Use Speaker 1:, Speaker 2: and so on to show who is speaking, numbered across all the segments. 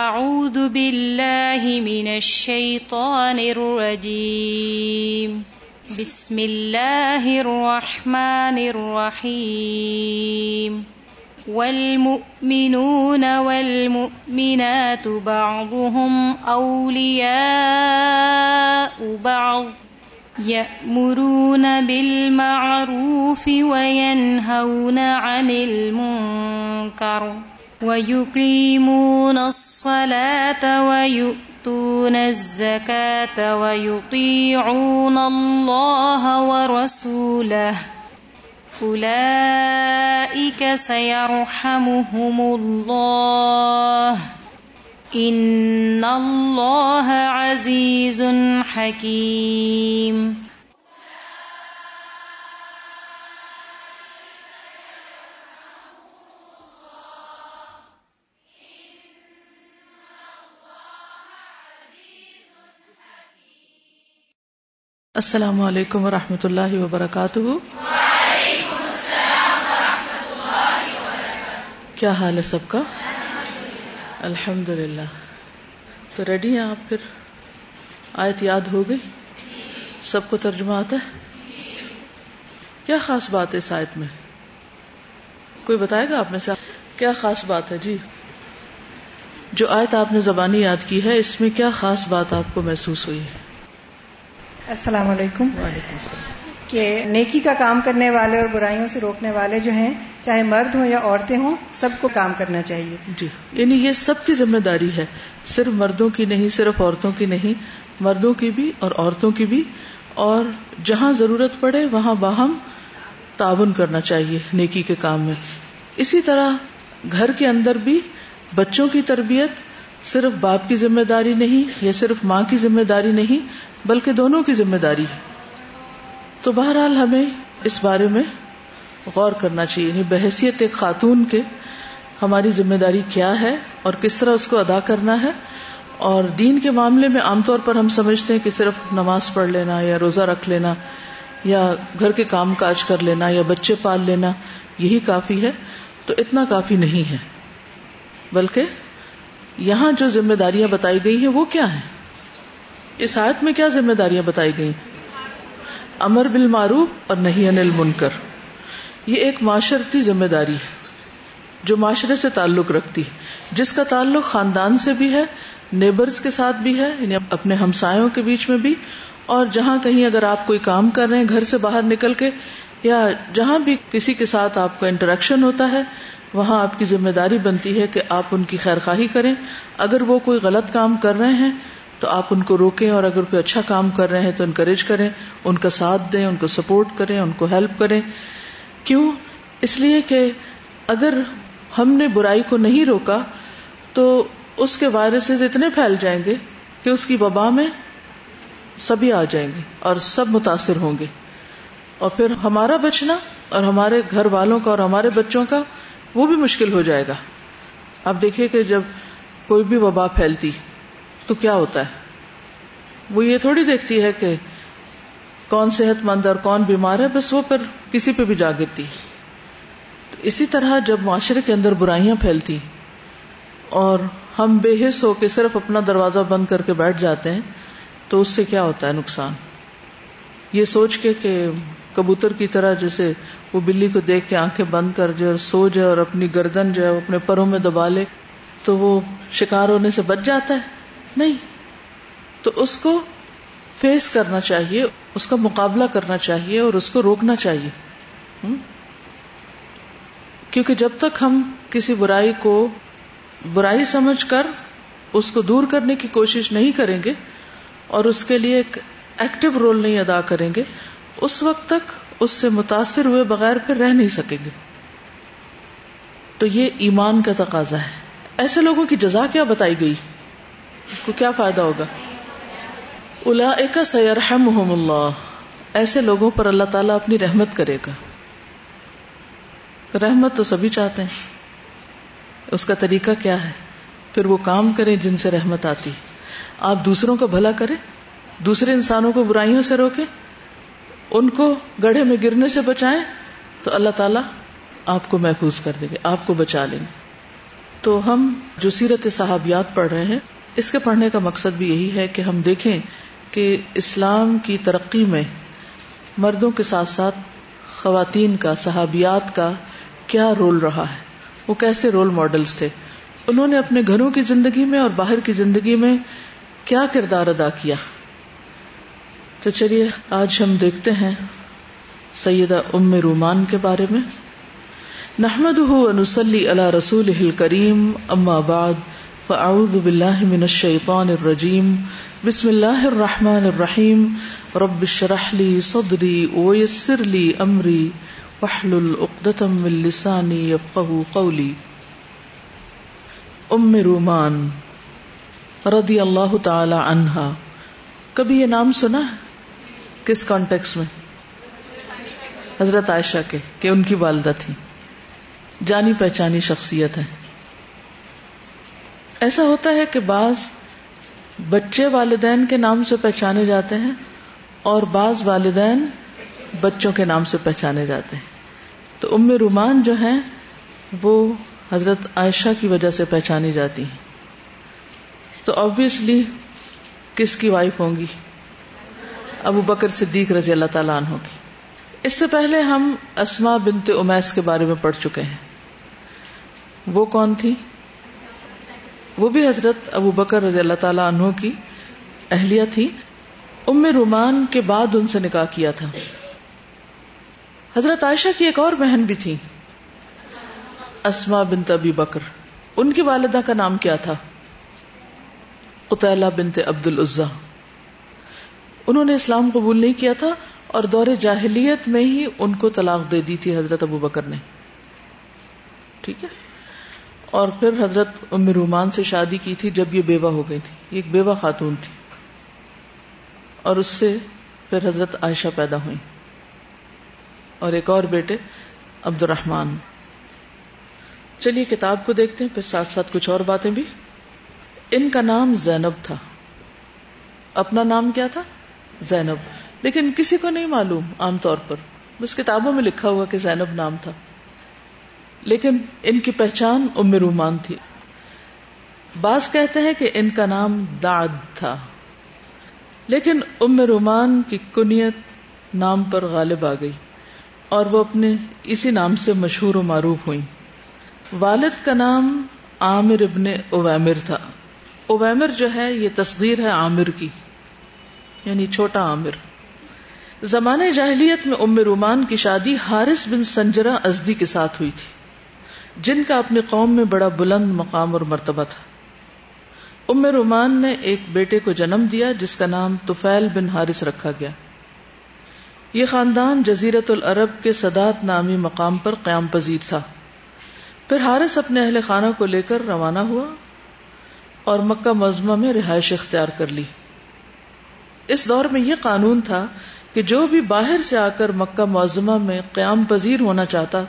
Speaker 1: أعوذ بالله من الشيطان الرجيم. بسم الله الرحمن الرحيم. والمؤمنون والمؤمنات بعضهم أولياء بعض. يأمرون بالمعروف وينهون عن المنكر. ويقيمون الصلاة ويؤتون الزكاة ويطيعون الله ورسوله أولئك سيرحمهم الله إن الله عزيز حكيم
Speaker 2: السلام علیکم ورحمۃ اللہ وبرکاتہ۔ کیا حال ہے سب کا؟ الحمد للہ تو ریڈی ہیں آپ پھر؟ آیت یاد ہو گئی؟ سب کو ترجمہ آتا ہے؟ کیا خاص بات ہے اس آیت میں؟ کوئی بتائے گا آپ میں سے؟ کیا خاص بات ہے؟ جی۔ جو آیت آپ نے زبانی یاد کی ہے، اس میں کیا خاص بات آپ کو محسوس ہوئی ہے؟
Speaker 3: السلام علیکم۔
Speaker 2: وعلیکم السلام۔
Speaker 3: کہ نیکی کا کام کرنے والے اور برائیوں سے روکنے والے جو ہیں چاہے مرد ہوں یا عورتیں ہوں سب کو کام کرنا چاہیے۔
Speaker 2: جی۔ یعنی یہ سب کی ذمہ داری ہے۔ صرف مردوں کی نہیں صرف عورتوں کی نہیں مردوں کی بھی اور عورتوں کی بھی۔ اور جہاں ضرورت پڑے وہاں باہم تعاون کرنا چاہیے نیکی کے کام میں۔ اسی طرح گھر کے اندر بھی بچوں کی تربیت صرف باپ کی ذمہ داری نہیں یا صرف ماں کی ذمہ داری نہیں، بلکہ دونوں کی ذمہ داری ہے۔ تو بہرحال ہمیں اس بارے میں غور کرنا چاہیے یعنی بحثیت ایک خاتون کے ہماری ذمہ داری کیا ہے اور کس طرح اس کو ادا کرنا ہے۔ اور دین کے معاملے میں عام طور پر ہم سمجھتے ہیں کہ صرف نماز پڑھ لینا یا روزہ رکھ لینا یا گھر کے کام کاج کر لینا یا بچے پال لینا، یہی کافی ہے۔ تو اتنا کافی نہیں ہے، بلکہ یہاں جو ذمہ داریاں بتائی گئی ہیں وہ کیا ہیں؟ اس آیت میں کیا ذمہ داریاں بتائی گئی امر بال معروف اور نہیں انل منکر یہ ایک معاشرتی ذمہ داری ہے، جو معاشرے سے تعلق رکھتی جس کا تعلق خاندان سے بھی ہے، نیبرز کے ساتھ بھی ہے یعنی اپنے ہمسایوں کے بیچ میں بھی۔ اور جہاں کہیں اگر آپ کوئی کام کر رہے ہیں، گھر سے باہر نکل کے، یا جہاں بھی کسی کے ساتھ آپ کا انٹریکشن ہوتا ہے وہاں آپ کی ذمہ داری بنتی ہے کہ آپ ان کی خیر خواہی کریں۔ اگر وہ کوئی غلط کام کر رہے ہیں، تو آپ ان کو روکیں اور اگر کوئی اچھا کام کر رہے ہیں تو انکریج کریں، ان کا ساتھ دیں، ان کو سپورٹ کریں، ان کو ہیلپ کریں۔ کیوں؟ اس لیے کہ اگر ہم نے برائی کو نہیں روکا، تو اس کے وائرسز اتنے پھیل جائیں گے کہ اس کی وبا میں سبھی آ جائیں گے اور سب متاثر ہوں گے۔ اور پھر ہمارا بچنا اور ہمارے گھر والوں کا اور ہمارے بچوں کا وہ بھی مشکل ہو جائے گا۔ اب دیکھیے کہ جب کوئی بھی وبا پھیلتی تو کیا ہوتا ہے؟ وہ یہ تھوڑی دیکھتی ہے کہ کون صحت مند اور کون بیمار ہے، بس وہ پھر کسی پہ بھی جا گرتی۔ اسی طرح جب معاشرے کے اندر برائیاں پھیلتی اور ہم بے حص ہو کے صرف اپنا دروازہ بند کر کے بیٹھ جاتے ہیں، تو اس سے کیا ہوتا ہے نقصان؟ یہ سوچ کے کہ کبوتر کی طرح جیسے وہ بلی کو دیکھ کے آنکھیں بند کر جائے اور سو جائے اور اپنی گردن جو ہے اپنے پروں میں دبا لے، تو وہ شکار ہونے سے بچ جاتا ہے۔ نہیں۔ تو اس کو فیس کرنا چاہیے، اس کا مقابلہ کرنا چاہیے اور اس کو روکنا چاہیے۔ کیونکہ جب تک ہم کسی برائی کو برائی سمجھ کر اس کو دور کرنے کی کوشش نہیں کریں گے اور اس کے لیے ایک ایکٹیو رول نہیں ادا کریں گے، اس وقت تک اس سے متاثر ہوئے بغیر پھر رہ نہیں سکیں گے۔ تو یہ ایمان کا تقاضا ہے۔ ایسے لوگوں کی جزا کیا بتائی گئی؟ کو کیا فائدہ ہوگا؟ الا ایک سیرحم اللہ۔ ایسے لوگوں پر اللہ تعالیٰ اپنی رحمت کرے گا۔ رحمت تو سبھی چاہتے ہیں۔ اس کا طریقہ کیا ہے؟ پھر وہ کام کریں جن سے رحمت آتی۔ آپ دوسروں کا بھلا کریں۔ دوسرے انسانوں کو برائیوں سے روکیں۔ ان کو گڑھے میں گرنے سے بچائیں تو اللہ تعالیٰ آپ کو محفوظ کر دیں گے، آپ کو بچا لیں گے۔ تو ہم جو سیرت صحابیات پڑھ رہے ہیں، اس کے پڑھنے کا مقصد بھی یہی ہے کہ ہم دیکھیں کہ اسلام کی ترقی میں مردوں کے ساتھ ساتھ خواتین کا، صحابیات کا کیا رول رہا ہے؟ وہ کیسے رول ماڈلز تھے؟ انہوں نے اپنے گھروں کی زندگی میں اور باہر کی زندگی میں کیا کردار ادا کیا؟ تو چلیے، آج ہم دیکھتے ہیں سیدہ ام رومان کے بارے میں۔ نحمد نسلی اللہ رسول کریم اما بعد، فاعوذ باللہ من الشیطان الرجیم۔ بسم اللہ الرحمن الرحیم۔ رب اشرح لی صدری ویسر لی امری۔ واحلل عقدۃ من لسانی یفقهوا قولی۔ ام رومان رضی اللہ تعالی عنہا۔ کبھی یہ نام سنا ہے؟ کس کانٹیکس میں؟ حضرت عائشہ کے، کہ ان کی والدہ تھی جانی پہچانی شخصیت ہے ایسا ہوتا ہے کہ بعض بچے والدین کے نام سے پہچانے جاتے ہیں اور بعض والدین بچوں کے نام سے پہچانے جاتے ہیں۔ تو ام رومان جو ہیں، وہ حضرت عائشہ کی وجہ سے پہچانی جاتی ہیں۔ تو آبویسلی کس کی وائف ہوں گی؟ ابو بکر صدیق رضی اللہ تعالیٰ عنہ کی۔ اس سے پہلے ہم اسما بنت امیس کے بارے میں پڑھ چکے ہیں۔ وہ کون تھی؟ وہ بھی حضرت ابو بکر رضی اللہ تعالیٰ عنہ کی اہلیہ تھی۔ ام رومان کے بعد ان سے نکاح کیا تھا۔ حضرت عائشہ کی ایک اور بہن بھی تھی۔ اسما بنت ابی بکر۔ ان کی والدہ کا نام کیا تھا؟ قطیلہ بنت عبد العزا انہوں نے اسلام قبول نہیں کیا تھا اور دور جاہلیت میں ہی ان کو طلاق دے دی تھی حضرت ابو بکر نے۔ ٹھیک ہے؟ اور پھر حضرت ام رومان سے شادی کی تھی جب یہ بیوہ ہو گئی تھی۔ ایک بیوہ خاتون تھی۔ اور اس سے پھر حضرت عائشہ پیدا ہوئی اور ایک اور بیٹے عبد الرحمان چلیے، کتاب کو دیکھتے ہیں، پھر ساتھ ساتھ کچھ اور باتیں بھی۔ ان کا نام زینب تھا۔ اپنا نام کیا تھا؟ زینب۔ لیکن کسی کو نہیں معلوم عام طور پر۔ بس کتابوں میں لکھا ہوا کہ زینب نام تھا۔ لیکن ان کی پہچان ام رومان تھی۔ بعض کہتے ہیں کہ ان کا نام داد تھا۔ لیکن ام رومان کی کنیت نام پر غالب آ گئی اور وہ اپنے اسی نام سے مشہور و معروف ہوئی والد کا نام عامر ابن اویمر تھا۔ اویمر جو ہے، یہ تصغیر ہے عامر کی۔ یعنی چھوٹا عامر۔ زمانے جاہلیت میں ام رومان کی شادی حارث بن سنجرا ازدی کے ساتھ ہوئی تھی، جن کا اپنی قوم میں بڑا بلند مقام اور مرتبہ تھا۔ ام رومان نے ایک بیٹے کو جنم دیا، جس کا نام توفیل بن حارث رکھا گیا۔ یہ خاندان جزیرت العرب کے سدات نامی مقام پر قیام پذیر تھا۔ پھر حارث اپنے اہل خانہ کو لے کر روانہ ہوا اور مکہ مزمہ میں رہائش اختیار کر لی۔ اس دور میں یہ قانون تھا کہ جو بھی باہر سے آ کر مکہ معظمہ میں قیام پذیر ہونا چاہتا،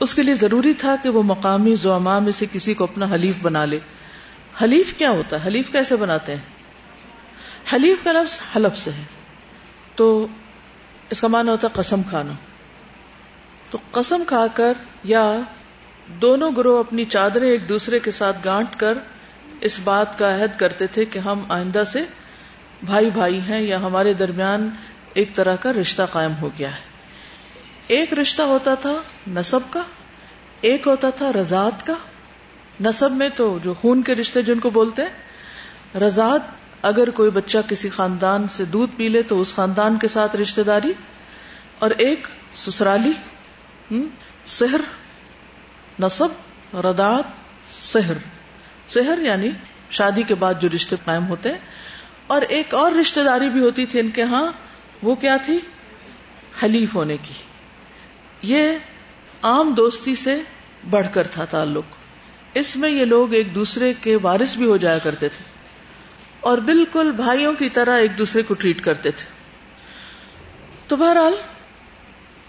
Speaker 2: اس کے لیے ضروری تھا کہ وہ مقامی زعما میں سے کسی کو اپنا حلیف بنا لے۔ حلیف کیا ہوتا؟ ہے حلیف کیسے بناتے ہیں؟ حلیف کا لفظ حلف سے ہے۔ تو اس کا معنی ہوتا قسم کھانا۔ تو قسم کھا کر یا دونوں گروہ اپنی چادریں ایک دوسرے کے ساتھ گانٹ کر اس بات کا عہد کرتے تھے کہ ہم آئندہ سے بھائی بھائی ہیں یا ہمارے درمیان ایک طرح کا رشتہ قائم ہو گیا ہے۔ ایک رشتہ ہوتا تھا نصب کا، ایک ہوتا تھا رضاط کا۔ نصب میں تو جو خون کے رشتے جن کو بولتے ہیں رضاط اگر کوئی بچہ کسی خاندان سے دودھ پی لے تو اس خاندان کے ساتھ رشتے داری، اور ایک سسرالی سحر، نصب ردات سحر۔ سحر یعنی شادی کے بعد جو رشتے قائم ہوتے ہیں اور ایک اور رشتے داری بھی ہوتی تھی ان کے ہاں وہ کیا تھی؟ حلیف ہونے کی۔ یہ عام دوستی سے بڑھ کر تھا تعلق۔ اس میں یہ لوگ ایک دوسرے کے وارث بھی ہو جایا کرتے تھے۔ اور بالکل بھائیوں کی طرح ایک دوسرے کو ٹریٹ کرتے تھے۔ تو بہرحال،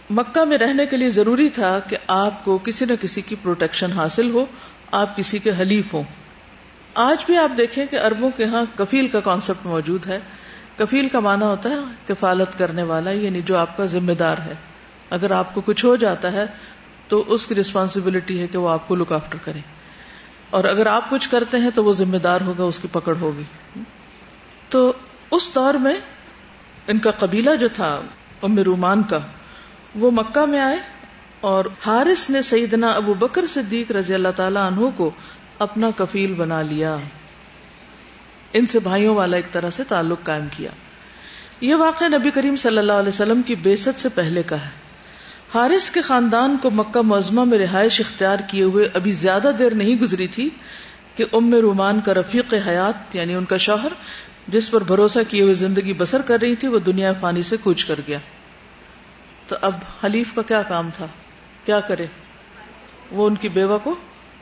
Speaker 2: مکہ میں رہنے کے لیے ضروری تھا کہ آپ کو کسی نہ کسی کی پروٹیکشن حاصل ہو، آپ کسی کے حلیف ہوں۔ آج بھی آپ دیکھیں کہ اربوں کے ہاں کفیل کا کانسیپٹ موجود ہے۔ کفیل کا معنی ہوتا ہے کفالت کرنے والا یعنی جو آپ کا ذمہ دار ہے۔ اگر آپ کو کچھ ہو جاتا ہے تو اس کی ریسپانسبلٹی ہے کہ وہ آپ کو لک آفٹر کرے۔ اور اگر آپ کچھ کرتے ہیں تو وہ ذمہ دار ہوگا، اس کی پکڑ ہوگی۔ تو اس دور میں ان کا قبیلہ جو تھا، ام رومان کا، وہ مکہ میں آئے اور حارث نے سیدنا ابو بکر صدیق رضی اللہ تعالی عنہ کو اپنا کفیل بنا لیا۔ ان سے بھائیوں والا ایک طرح سے تعلق قائم کیا۔ یہ واقعہ نبی کریم صلی اللہ علیہ وسلم کی بیست سے پہلے کا ہے۔ حارث کے خاندان کو مکہ معظمہ میں رہائش اختیار کیے ہوئے ابھی زیادہ دیر نہیں گزری تھی کہ ام رومان کا رفیق حیات یعنی ان کا شوہر، جس پر بھروسہ کیے ہوئے زندگی بسر کر رہی تھی، وہ دنیا فانی سے کوچ کر گیا۔ تو اب حلیف کا کیا کام تھا؟ کیا کرے؟ وہ ان کی بیوہ کو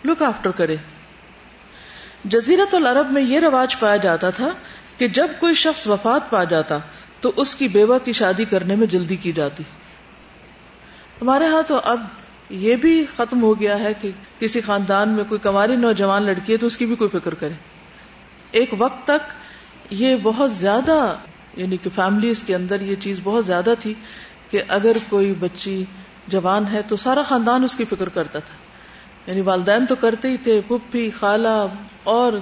Speaker 2: لک آفٹر کرے۔ جزیرت العرب میں یہ رواج پایا جاتا تھا کہ جب کوئی شخص وفات پا جاتا تو اس کی بیوہ کی شادی کرنے میں جلدی کی جاتی۔ ہمارے ہاں تو اب یہ بھی ختم ہو گیا ہے کہ کسی خاندان میں کوئی کماری نوجوان لڑکی ہے تو اس کی بھی کوئی فکر کرے۔ ایک وقت تک یہ بہت زیادہ یعنی کہ فیملیز کے اندر یہ چیز بہت زیادہ تھی کہ اگر کوئی بچی جوان ہے تو سارا خاندان اس کی فکر کرتا تھا۔ یعنی والدین تو کرتے ہی تھے پپھی خالہ اور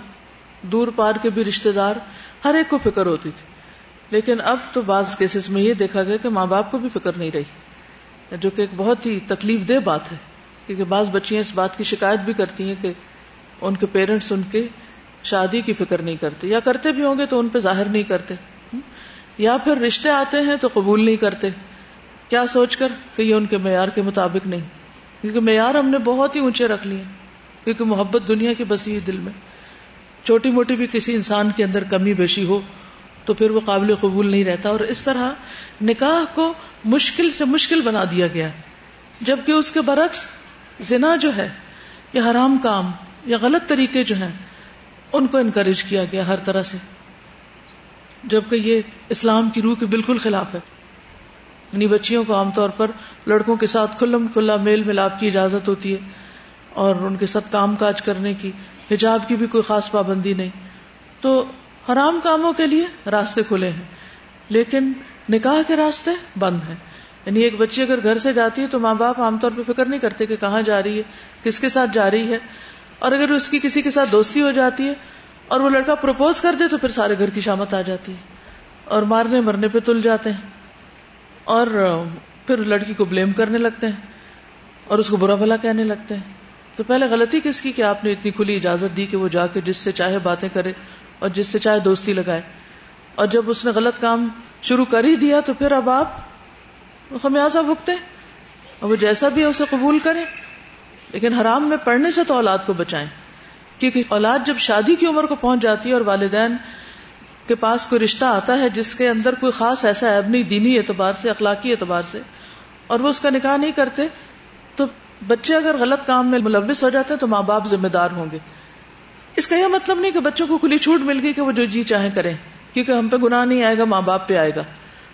Speaker 2: دور پار کے بھی رشتے دار ہر ایک کو فکر ہوتی تھی۔ لیکن اب تو بعض کیسز میں یہ دیکھا گیا کہ ماں باپ کو بھی فکر نہیں رہی، جو کہ ایک بہت ہی تکلیف دہ بات ہے۔ کیونکہ بعض بچیاں اس بات کی شکایت بھی کرتی ہیں کہ ان کے پیرنٹس ان کے شادی کی فکر نہیں کرتے، یا کرتے بھی ہوں گے تو ان پہ ظاہر نہیں کرتے۔ یا پھر رشتے آتے ہیں تو قبول نہیں کرتے۔ کیا سوچ کر کہ یہ ان کے معیار کے مطابق نہیں؟ کیونکہ معیار ہم نے بہت ہی اونچے رکھ لیے۔ کیونکہ محبت دنیا کی بسی دل میں۔ چھوٹی موٹی بھی کسی انسان کے اندر کمی بیشی ہو تو پھر وہ قابل قبول نہیں رہتا اور اس طرح نکاح کو مشکل سے مشکل بنا دیا گیا جبکہ اس کے برعکس زنا جو ہے یا حرام کام یا غلط طریقے جو ہیں، ان کو انکریج کیا گیا ہر طرح سے۔ جبکہ یہ اسلام کی روح کے بالکل خلاف ہے۔ یعنی بچیوں کو عام طور پر لڑکوں کے ساتھ کھلم کھلا میل ملاپ کی اجازت ہوتی ہے۔ اور ان کے ساتھ کام کاج کرنے کی، حجاب کی بھی کوئی خاص پابندی نہیں۔ تو حرام کاموں کے لیے راستے کھلے ہیں، لیکن نکاح کے راستے بند ہیں۔ یعنی ایک بچی اگر گھر سے جاتی ہے تو ماں باپ عام طور پہ فکر نہیں کرتے کہ کہاں جا رہی ہے، کس کے ساتھ جا رہی ہے۔ اور اگر اس کی کسی کے ساتھ دوستی ہو جاتی ہے اور وہ لڑکا پروپوز کر دے تو پھر سارے گھر کی شامت آ جاتی ہے۔ اور مارنے مرنے پہ تل جاتے ہیں۔ اور پھر لڑکی کو بلیم کرنے لگتے ہیں اور اس کو برا بھلا کہنے لگتے ہیں۔ تو پہلے غلطی کس کی کہ آپ نے اتنی کھلی اجازت دی کہ وہ جا کے جس سے چاہے باتیں کرے اور جس سے چاہے دوستی لگائے؟ اور جب اس نے غلط کام شروع کر ہی دیا تو پھر اب آپ خمیازہ بھگتے اور وہ جیسا بھی ہے اسے قبول کرے لیکن حرام میں پڑھنے سے تو اولاد کو بچائیں۔ کیونکہ اولاد جب شادی کی عمر کو پہنچ جاتی ہے اور والدین کے پاس کوئی رشتہ آتا ہے جس کے اندر کوئی خاص ایسا ایب نہیں، دینی اعتبار سے، اخلاقی اعتبار سے، اور وہ اس کا نکاح نہیں کرتے، تو بچے اگر غلط کام میں ملوث ہو جاتے ہیں تو ماں باپ ذمہ دار ہوں گے۔ اس کا یہ مطلب نہیں کہ بچوں کو کھلی چھوٹ مل گئی کہ وہ جو جی چاہیں کریں، کیونکہ ہم پہ گناہ نہیں آئے گا، ماں باپ پہ آئے گا۔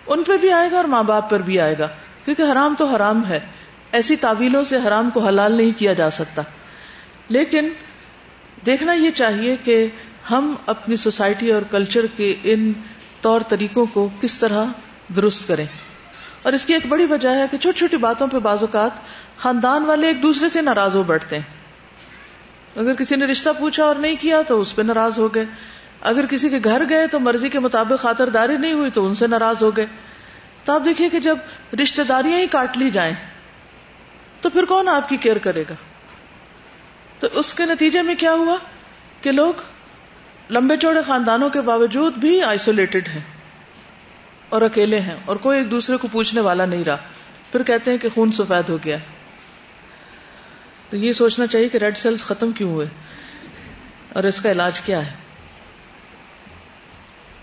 Speaker 2: ان پہ بھی آئے گا اور ماں باپ پر بھی آئے گا۔ کیونکہ حرام تو حرام ہے۔ ایسی تعویلوں سے حرام کو حلال نہیں کیا جا سکتا۔ لیکن دیکھنا یہ چاہیے کہ ہم اپنی سوسائٹی اور کلچر کے ان طور طریقوں کو کس طرح درست کریں۔ اور اس کی ایک بڑی وجہ ہے کہ چھوٹی چھوٹی باتوں پہ بعض اوقات خاندان والے ایک دوسرے سے ناراض ہو بیٹھتے ہیں۔ اگر کسی نے رشتہ پوچھا اور نہیں کیا تو اس پہ ناراض ہو گئے۔ اگر کسی کے گھر گئے تو مرضی کے مطابق خاطرداری نہیں ہوئی تو ان سے ناراض ہو گئے۔ تو آپ دیکھیے کہ جب رشتے داریاں ہی کاٹ لی جائیں تو پھر کون آپ کی کیئر کرے گا؟ تو اس کے نتیجے میں کیا ہوا کہ لوگ لمبے چوڑے خاندانوں کے باوجود بھی آئسولیٹڈ ہیں۔ اور اکیلے ہیں اور کوئی ایک دوسرے کو پوچھنے والا نہیں رہا۔ پھر کہتے ہیں کہ خون سفید ہو گیا۔ تو یہ سوچنا چاہیے کہ ریڈ سیلز ختم کیوں ہوئے؟ اور اس کا علاج کیا ہے؟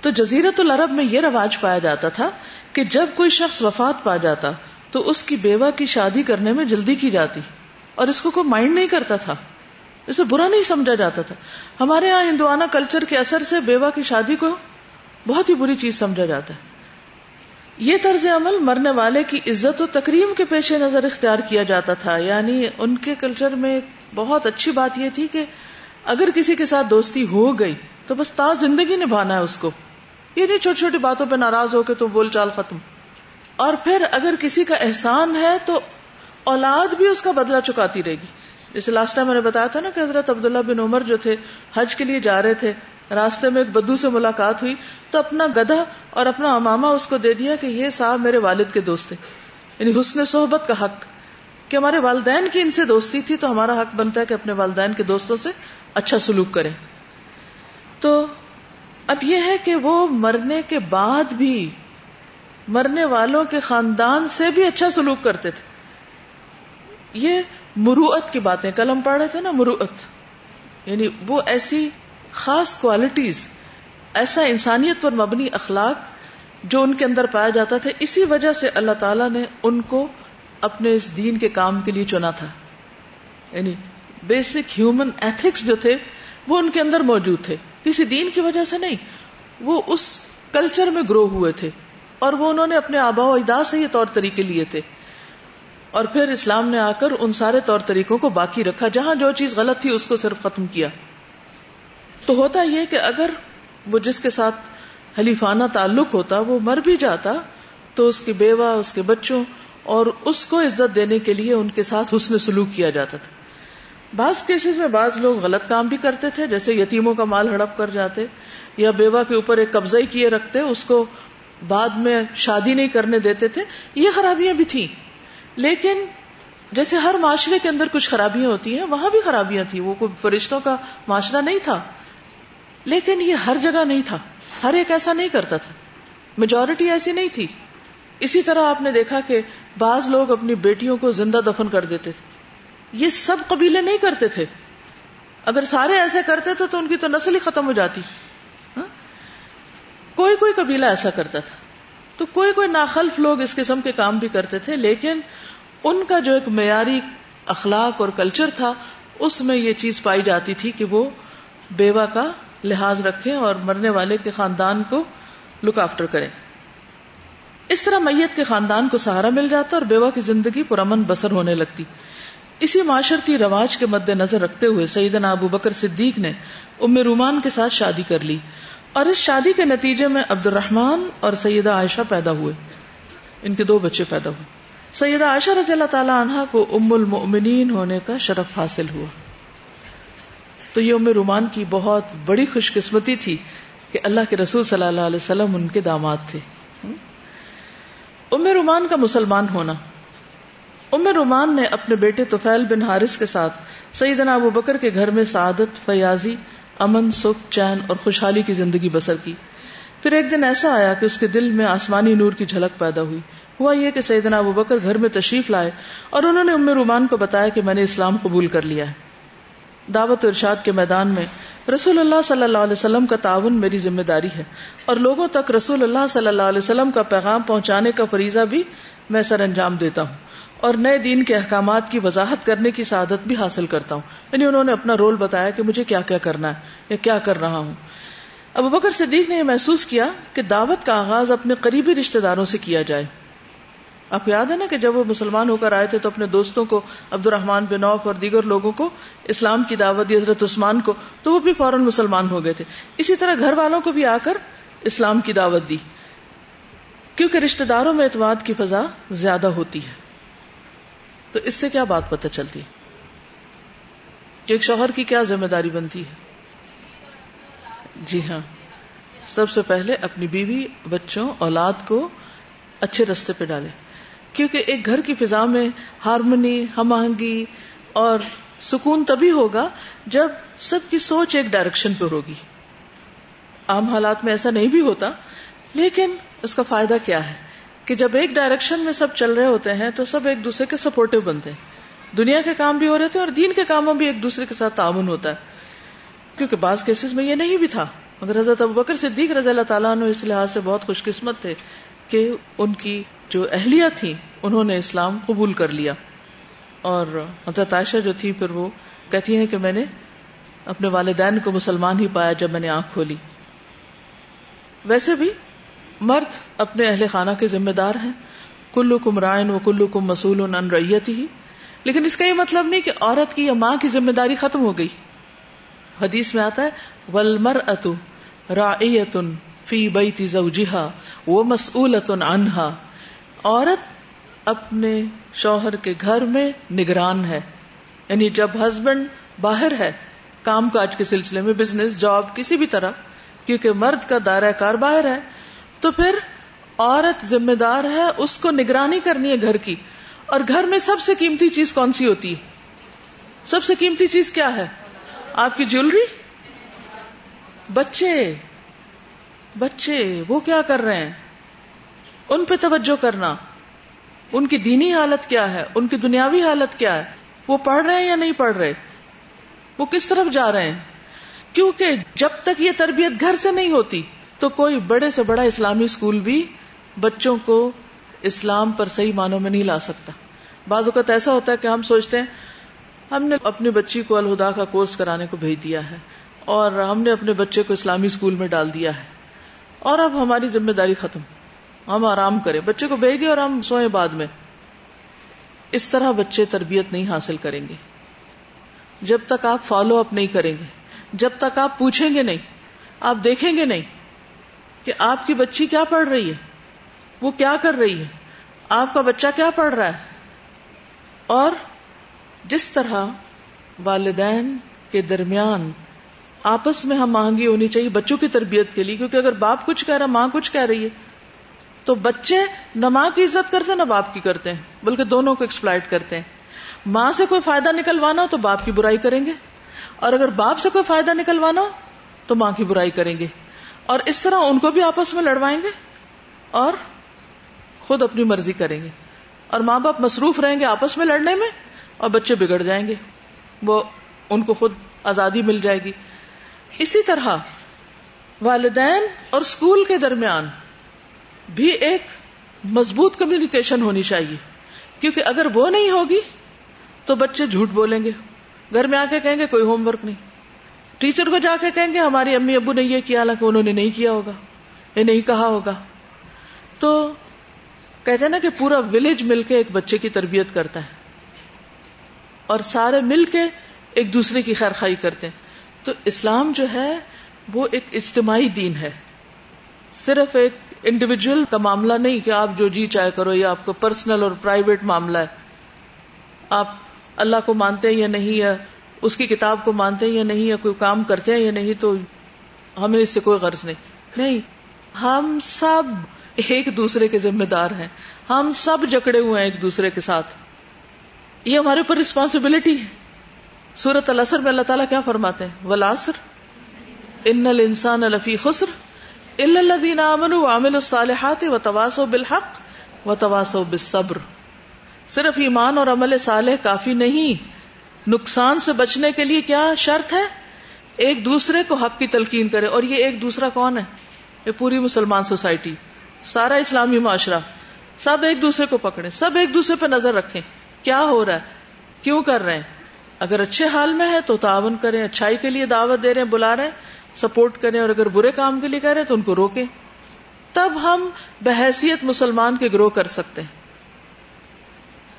Speaker 2: تو جزیرت العرب میں یہ رواج پایا جاتا تھا کہ جب کوئی شخص وفات پا جاتا تو اس کی بیوہ کی شادی کرنے میں جلدی کی جاتی اور اس کو کوئی مائنڈ نہیں کرتا تھا۔ اسے برا نہیں سمجھا جاتا تھا۔ ہمارے یہاں ہندوانہ کلچر کے اثر سے بیوہ کی شادی کو بہت ہی بری چیز سمجھا جاتا ہے۔ یہ طرز عمل مرنے والے کی عزت و تکریم کے پیش نظر اختیار کیا جاتا تھا۔ یعنی ان کے کلچر میں بہت اچھی بات یہ تھی کہ اگر کسی کے ساتھ دوستی ہو گئی تو بس تا زندگی نبھانا ہے اس کو۔ یہ نہیں چھوٹی چھوٹی باتوں پہ ناراض ہو کے تو بول چال ختم۔ اور پھر اگر کسی کا احسان ہے تو اولاد بھی اس کا بدلہ چکاتی رہے گی۔ جیسے لاسٹ ٹائم میں نے بتایا تھا نا کہ حضرت عبداللہ بن عمر جو تھے، حج کے لیے جا رہے تھے راستے میں ایک بدو سے ملاقات ہوئی تو اپنا گدھا اور اپنا اماما اس کو دے دیا کہ یہ صاحب میرے والد کے دوست تھے۔ یعنی حسن صحبت کا حق۔ کہ ہمارے والدین کی ان سے دوستی تھی تو ہمارا حق بنتا ہے کہ اپنے والدین کے دوستوں سے اچھا سلوک کریں۔ تو اب یہ ہے کہ وہ مرنے کے بعد بھی مرنے والوں کے خاندان سے بھی اچھا سلوک کرتے تھے۔ یہ مروعت کی باتیں، کل ہم پڑھ رہے تھے نا مروعت۔ یعنی وہ ایسی خاص کوالٹیز ایسا انسانیت پر مبنی اخلاق جو ان کے اندر پایا جاتا تھا، اسی وجہ سے اللہ تعالیٰ نے ان کو اپنے اس دین کے کام کے لیے چنا تھا۔ یعنی بیسک ہیومن ایتھکس جو تھے، وہ ان کے اندر موجود تھے۔ کسی دین کی وجہ سے نہیں، وہ اس کلچر میں گرو ہوئے تھے۔ اور وہ انہوں نے اپنے آبا و اجداد سے یہ طور طریقے لیے تھے۔ اور پھر اسلام نے آ کر ان سارے طور طریقوں کو باقی رکھا، جہاں جو چیز غلط تھی اس کو صرف ختم کیا۔ تو ہوتا یہ کہ اگر وہ جس کے ساتھ حلیفانہ تعلق ہوتا، وہ مر بھی جاتا، تو اس کی بیوہ، اس کے بچوں اور اس کو عزت دینے کے لیے ان کے ساتھ حسن سلوک کیا جاتا تھا۔ بعض کیسز میں بعض لوگ غلط کام بھی کرتے تھے، جیسے یتیموں کا مال ہڑپ کر جاتے، یا بیوہ کے اوپر ایک قبضہ ہی کیے رکھتے، اس کو بعد میں شادی نہیں کرنے دیتے تھے۔ یہ خرابیاں بھی تھیں۔ لیکن جیسے ہر معاشرے کے اندر کچھ خرابیاں ہوتی ہیں، وہاں بھی خرابیاں تھیں۔ وہ کوئی فرشتوں کا معاشرہ نہیں تھا۔ لیکن یہ ہر جگہ نہیں تھا۔ ہر ایک ایسا نہیں کرتا تھا۔ میجورٹی ایسی نہیں تھی۔ اسی طرح آپ نے دیکھا کہ بعض لوگ اپنی بیٹیوں کو زندہ دفن کر دیتے تھے۔ یہ سب قبیلے نہیں کرتے تھے۔ اگر سارے ایسے کرتے تھے تو ان کی تو نسل ہی ختم ہو جاتی۔ ہاں؟ کوئی کوئی قبیلہ ایسا کرتا تھا۔ تو کوئی کوئی ناخلف لوگ اس قسم کے کام بھی کرتے تھے، لیکن ان کا جو ایک معیاری اخلاق اور کلچر تھا، اس میں یہ چیز پائی جاتی تھی کہ وہ بیوہ کا لحاظ رکھیں اور مرنے والے کے خاندان کو لک آفٹر کریں۔ اس طرح میت کے خاندان کو سہارا مل جاتا اور بیوہ کی زندگی پرامن بسر ہونے لگتی۔ اسی معاشرتی رواج کے مد نظر رکھتے ہوئے سیدنا ابو بکر صدیق نے ام رومان کے ساتھ شادی کر لی اور اس شادی کے نتیجے میں عبد الرحمان اور سیدہ عائشہ پیدا ہوئے۔ ان کے دو بچے پیدا ہوئے۔ سیدہ عائشہ رضی اللہ تعالی عنہ کو ام المؤمنین ہونے کا شرف حاصل ہوا۔ تو یہ ام رومان کی بہت بڑی خوش قسمتی تھی کہ اللہ کے رسول صلی اللہ علیہ وسلم ان کے داماد تھے۔ ام رومان کا مسلمان ہونا۔ ام رومان نے اپنے بیٹے توفیل بن حارث کے ساتھ سیدنا ابو بکر کے گھر میں سعادت، فیاضی، امن، سکھ، چین اور خوشحالی کی زندگی بسر کی۔ پھر ایک دن ایسا آیا کہ اس کے دل میں آسمانی نور کی جھلک پیدا ہوئی۔ ہوا یہ کہ سیدنا ابو بکر گھر میں تشریف لائے اور انہوں نے ام رومان کو بتایا کہ میں نے اسلام قبول کر لیا ہے۔ دعوت ارشاد کے میدان میں رسول اللہ صلی اللہ علیہ وسلم کا تعاون میری ذمہ داری ہے اور لوگوں تک رسول اللہ صلی اللہ علیہ وسلم کا پیغام پہنچانے کا فریضہ بھی میں سر انجام دیتا ہوں اور نئے دین کے احکامات کی وضاحت کرنے کی سعادت بھی حاصل کرتا ہوں۔ یعنی انہوں نے اپنا رول بتایا کہ مجھے کیا کیا کرنا ہے یا کیا کر رہا ہوں۔ ابو بکر صدیق نے یہ محسوس کیا کہ دعوت کا آغاز اپنے قریبی رشتے داروں سے کیا جائے۔ آپ کو یاد ہے نا کہ جب وہ مسلمان ہو کر آئے تھے تو اپنے دوستوں کو عبد الرحمان بن عوف اور دیگر لوگوں کو، اسلام کی دعوت دی حضرت عثمان کو، تو وہ بھی فوراً مسلمان ہو گئے تھے۔ اسی طرح گھر والوں کو بھی آ کر اسلام کی دعوت دی۔ کیونکہ رشتے داروں میں اعتماد کی فضا زیادہ ہوتی ہے۔ تو اس سے کیا بات پتہ چلتی؟ کہ ایک شوہر کی کیا ذمہ داری بنتی ہے؟ جی ہاں۔ سب سے پہلے اپنی بیوی، بچوں، اولاد کو اچھے رستے پہ ڈالے کیونکہ ایک گھر کی فضا میں ہارمنی ہم آہنگی اور سکون تبھی ہوگا جب سب کی سوچ ایک ڈائریکشن پہ ہوگی۔ عام حالات میں ایسا نہیں بھی ہوتا، لیکن اس کا فائدہ کیا ہے؟ کہ جب ایک ڈائریکشن میں سب چل رہے ہوتے ہیں تو سب ایک دوسرے کے سپورٹو بنتے ہیں۔ دنیا کے کام بھی ہو رہے تھے اور دین کے کاموں بھی ایک دوسرے کے ساتھ تعاون ہوتا ہے۔ کیونکہ بعض کیسز میں یہ نہیں بھی تھا۔ مگر حضرت ابو بکر صدیق رضی اللہ تعالیٰ نے اس لحاظ سے بہت خوش قسمت تھے کہ ان کی جو اہلیہ تھی انہوں نے اسلام قبول کر لیا۔ اور حضرت عائشہ جو تھی، پھر وہ کہتی ہیں کہ میں نے اپنے والدین کو مسلمان ہی پایا جب میں نے آنکھ کھولی۔ ویسے بھی مرد اپنے اہل خانہ کے ذمہ دار ہیں۔ کلو کم رائن و کلو کم مسول ان ریتی ہی لیکن اس کا یہ مطلب نہیں کہ عورت کی یا ماں کی ذمہ داری ختم ہو گئی۔ حدیث میں آتا ہے ولمر اتو راتن فی بیتی زوجہا وہ مسئولت عنہا۔ عورت اپنے شوہر کے گھر میں نگران ہے۔ یعنی جب ہسبینڈ باہر ہے، کام کاج کے سلسلے میں، بزنس، جاب، کسی بھی طرح، کیونکہ مرد کا دائرہ کار باہر ہے، تو پھر عورت ذمہ دار ہے اس کو نگرانی کرنی ہے گھر کی۔ اور گھر میں سب سے قیمتی چیز کون سی ہوتی ہے؟ سب سے قیمتی چیز کیا ہے؟ آپ کی جیولری؟ بچے۔ بچے، وہ کیا کر رہے ہیں؟ ان پہ توجہ کرنا۔ ان کی دینی حالت کیا ہے؟ ان کی دنیاوی حالت کیا ہے؟ وہ پڑھ رہے ہیں یا نہیں پڑھ رہے؟ وہ کس طرف جا رہے ہیں؟ کیونکہ جب تک یہ تربیت گھر سے نہیں ہوتی، تو کوئی بڑے سے بڑا اسلامی اسکول بھی بچوں کو اسلام پر صحیح معنوں میں نہیں لا سکتا۔ بعض اوقات ایسا ہوتا ہے کہ ہم سوچتے ہیں، ہم نے اپنی بچی کو الہدا کا کورس کرانے کو بھیج دیا ہے اور ہم نے اپنے بچے کو اسلامی اسکول میں ڈال دیا ہے۔ اور اب ہماری ذمہ داری ختم۔ ہم آرام کریں۔ بچے کو بھیج دیں اور ہم سوئیں بعد میں۔ اس طرح بچے تربیت نہیں حاصل کریں گے۔ جب تک آپ فالو اپ نہیں کریں گے۔ جب تک آپ پوچھیں گے نہیں۔ آپ دیکھیں گے نہیں کہ آپ کی بچی کیا پڑھ رہی ہے۔ وہ کیا کر رہی ہے۔ آپ کا بچہ کیا پڑھ رہا ہے۔ اور جس طرح والدین کے درمیان آپس میں ہم آہنگی ہونی چاہیے بچوں کی تربیت کے لیے، کیونکہ اگر باپ کچھ کہہ رہا ماں کچھ کہہ رہی ہے، تو بچے نہ ماں کی عزت کرتے، نہ باپ کی کرتے ہیں، بلکہ دونوں کو ایکسپلائٹ کرتے ہیں۔ ماں سے کوئی فائدہ نکلوانا ہو تو باپ کی برائی کریں گے، اور اگر باپ سے کوئی فائدہ نکلوانا ہو تو ماں کی برائی کریں گے۔ اور اس طرح ان کو بھی آپس میں لڑوائیں گے اور خود اپنی مرضی کریں گے۔ اور ماں باپ مصروف رہیں گے آپس میں لڑنے میں اور بچے بگڑ جائیں گے۔ وہ ان کو خود آزادی مل جائے گی۔ اسی طرح والدین اور اسکول کے درمیان بھی ایک مضبوط کمیونیکیشن ہونی چاہیے۔ کیونکہ اگر وہ نہیں ہوگی تو بچے جھوٹ بولیں گے۔ گھر میں آ کے کہیں گے کوئی ہوم ورک نہیں۔ ٹیچر کو جا کے کہیں گے ہماری امی ابو نے یہ کیا، حالانکہ انہوں نے نہیں کیا ہوگا، یہ نہیں کہا ہوگا۔ تو کہتے ہیں نا کہ پورا ولیج مل کے ایک بچے کی تربیت کرتا ہے۔ اور سارے مل کے ایک دوسرے کی خیر خائی کرتے ہیں۔ تو اسلام جو ہے وہ ایک اجتماعی دین ہے۔ صرف ایک انڈیویجل کا معاملہ نہیں کہ آپ جو جی چاہے کرو، یہ آپ کو پرسنل اور پرائیویٹ معاملہ ہے۔ آپ اللہ کو مانتے ہیں یا نہیں، یا اس کی کتاب کو مانتے ہیں یا نہیں، یا کوئی کام کرتے ہیں یا نہیں، تو ہمیں اس سے کوئی غرض نہیں۔ نہیں، ہم سب ایک دوسرے کے ذمہ دار ہیں۔ ہم سب جکڑے ہوئے ہیں ایک دوسرے کے ساتھ۔ یہ ہمارے اوپر ریسپانسبلٹی ہے۔ سورت السر میں اللہ تعالیٰ کیا فرماتے ہیں؟ ولاسر ان الانسان لفی خسر الا الذين امنوا وعملوا الصالحات وتواصوا بالحق وتواصوا بالصبر. صرف ایمان اور عمل صالح کافی نہیں، نقصان سے بچنے کے لیے کیا شرط ہے؟ ایک دوسرے کو حق کی تلقین کرے، اور یہ ایک دوسرا کون ہے؟ یہ پوری مسلمان سوسائٹی، سارا اسلامی معاشرہ، سب ایک دوسرے کو پکڑے سب ایک دوسرے پہ نظر رکھیں، کیا ہو رہا ہے؟ کیوں کر رہے ہیں؟ اگر اچھے حال میں ہے تو تعاون کریں، اچھائی کے لیے دعوت دے رہے ہیں، بلا رہے ہیں، سپورٹ کریں اور اگر برے کام کے لیے کہہ رہے ہیں تو ان کو روکیں۔ تب ہم بحیثیت مسلمان کے گرو کر سکتے ہیں۔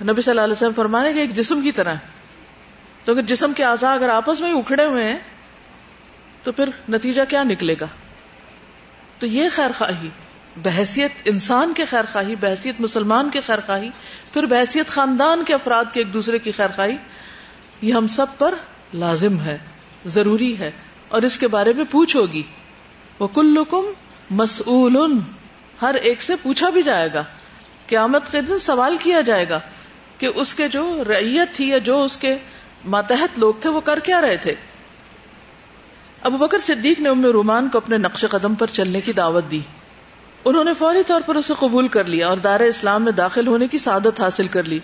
Speaker 2: نبی صلی اللہ علیہ وسلم فرمانے کے ایک جسم کی طرح تو اگر جسم کے اعضاء اگر آپس میں ہی اکھڑے ہوئے ہیں، تو پھر نتیجہ کیا نکلے گا؟ تو یہ خیر خواہی بحثیت انسان کے خیر خواہی بحثیت مسلمان کے خیر خواہی، پھر بحثیت خاندان کے افراد کے ایک دوسرے کی خیر خواہی۔ یہ ہم سب پر لازم ہے، ضروری ہے، اور اس کے بارے میں پوچھ ہوگی۔ وہ کل مسول ہر ایک سے پوچھا بھی جائے گا۔ قیامت کے دن سوال کیا جائے گا کہ اس کے جو ریت تھی یا جو اس کے ماتحت لوگ تھے، وہ کر کیا رہے تھے۔ ابو بکر صدیق نے ام رومان کو اپنے نقش قدم پر چلنے کی دعوت دی۔ انہوں نے فوری طور پر اسے قبول کر لیا اور دار اسلام میں داخل ہونے کی سعادت حاصل کر لی۔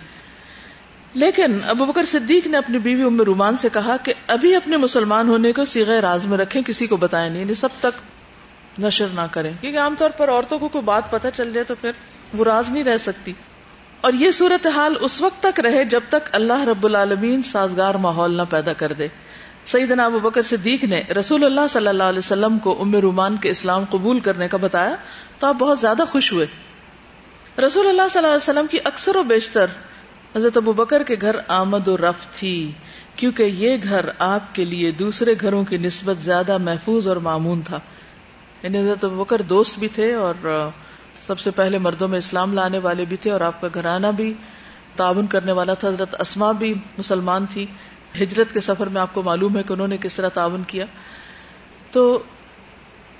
Speaker 2: لیکن ابو بکر صدیق نے اپنی بیوی ام رومان سے کہا کہ ابھی اپنے مسلمان ہونے کو سیغ راز میں رکھیں، کسی کو بتائیں نہیں یعنی سب تک نشر نہ کریں۔ کیونکہ عام طور پر عورتوں کو کوئی بات پتہ چل جائے تو پھر وہ راز نہیں رہ سکتی۔ اور یہ صورتحال اس وقت تک رہے جب تک اللہ رب العالمین سازگار ماحول نہ پیدا کر دے۔ سیدنا ابو بکر صدیق نے رسول اللہ صلی اللہ علیہ وسلم کو ام رومان کے اسلام قبول کرنے کا بتایا تو آپ بہت زیادہ خوش ہوئے۔ رسول اللہ صلی اللہ علیہ وسلم کی اکثر و بیشتر حضرت ابو بکر کے گھر آمد و رفت تھی، کیونکہ یہ گھر آپ کے لیے دوسرے گھروں کی نسبت زیادہ محفوظ اور معمون تھا۔ یعنی حضرت ابو بکر دوست بھی تھے اور سب سے پہلے مردوں میں اسلام لانے والے بھی تھے اور آپ کا گھرانہ بھی، تعاون کرنے والا تھا۔ حضرت اسما بھی مسلمان تھی۔ ہجرت کے سفر میں آپ کو معلوم ہے کہ انہوں نے کس طرح تعاون کیا۔ تو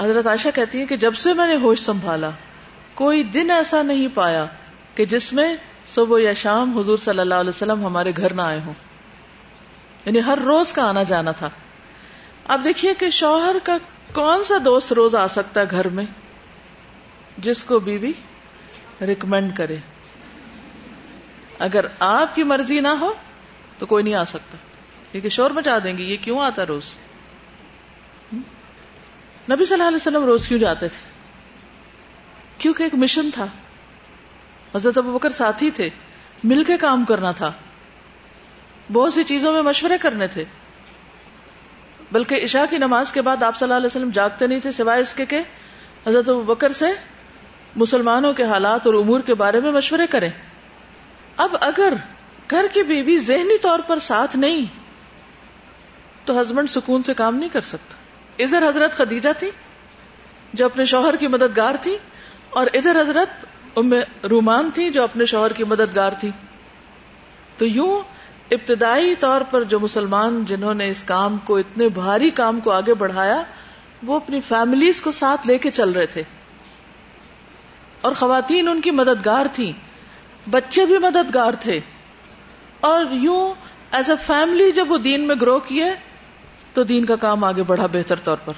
Speaker 2: حضرت عائشہ کہتی ہے کہ جب سے میں نے ہوش سنبھالا، کوئی دن ایسا نہیں پایا کہ جس میں صبح یا شام حضور صلی اللہ علیہ وسلم ہمارے گھر نہ آئے ہوں۔ یعنی ہر روز کا آنا جانا تھا۔ اب دیکھیے کہ شوہر کا کون سا دوست روز آ سکتا ہے گھر میں جس کو بیوی ریکمینڈ کرے۔ اگر آپ کی مرضی نہ ہو تو کوئی نہیں آ سکتا۔ کیونکہ شور مچا دیں گے، یہ کیوں آتا روز؟ نبی صلی اللہ علیہ وسلم روز کیوں جاتے تھے؟ کیونکہ ایک مشن تھا۔ حضرت ابو بکر ساتھی تھے، مل کے کام کرنا تھا۔ بہت سی چیزوں میں مشورے کرنے تھے۔ بلکہ عشاء کی نماز کے بعد آپ صلی اللہ علیہ وسلم جاگتے نہیں تھے، سوائے اس کے کہ حضرت ابو بکر سے مسلمانوں کے حالات اور امور کے بارے میں مشورے کریں۔ اب اگر گھر کی بیوی ذہنی طور پر ساتھ نہیں، تو ہسبینڈ سکون سے کام نہیں کر سکتا۔ ادھر حضرت خدیجہ تھی جو اپنے شوہر کی مددگار تھی اور ادھر حضرت ام رومان تھی جو اپنے شوہر کی مددگار تھی۔ تو یوں ابتدائی طور پر جو مسلمان جنہوں نے اس کام کو، اتنے بھاری کام کو آگے بڑھایا، وہ اپنی فیملیز کو ساتھ لے کے چل رہے تھے۔ اور خواتین ان کی مددگار تھیں۔ بچے بھی مددگار تھے۔ اور یوں ایز اے فیملی جب وہ دین میں گرو کیے، تو دین کا کام آگے بڑھا بہتر طور پر۔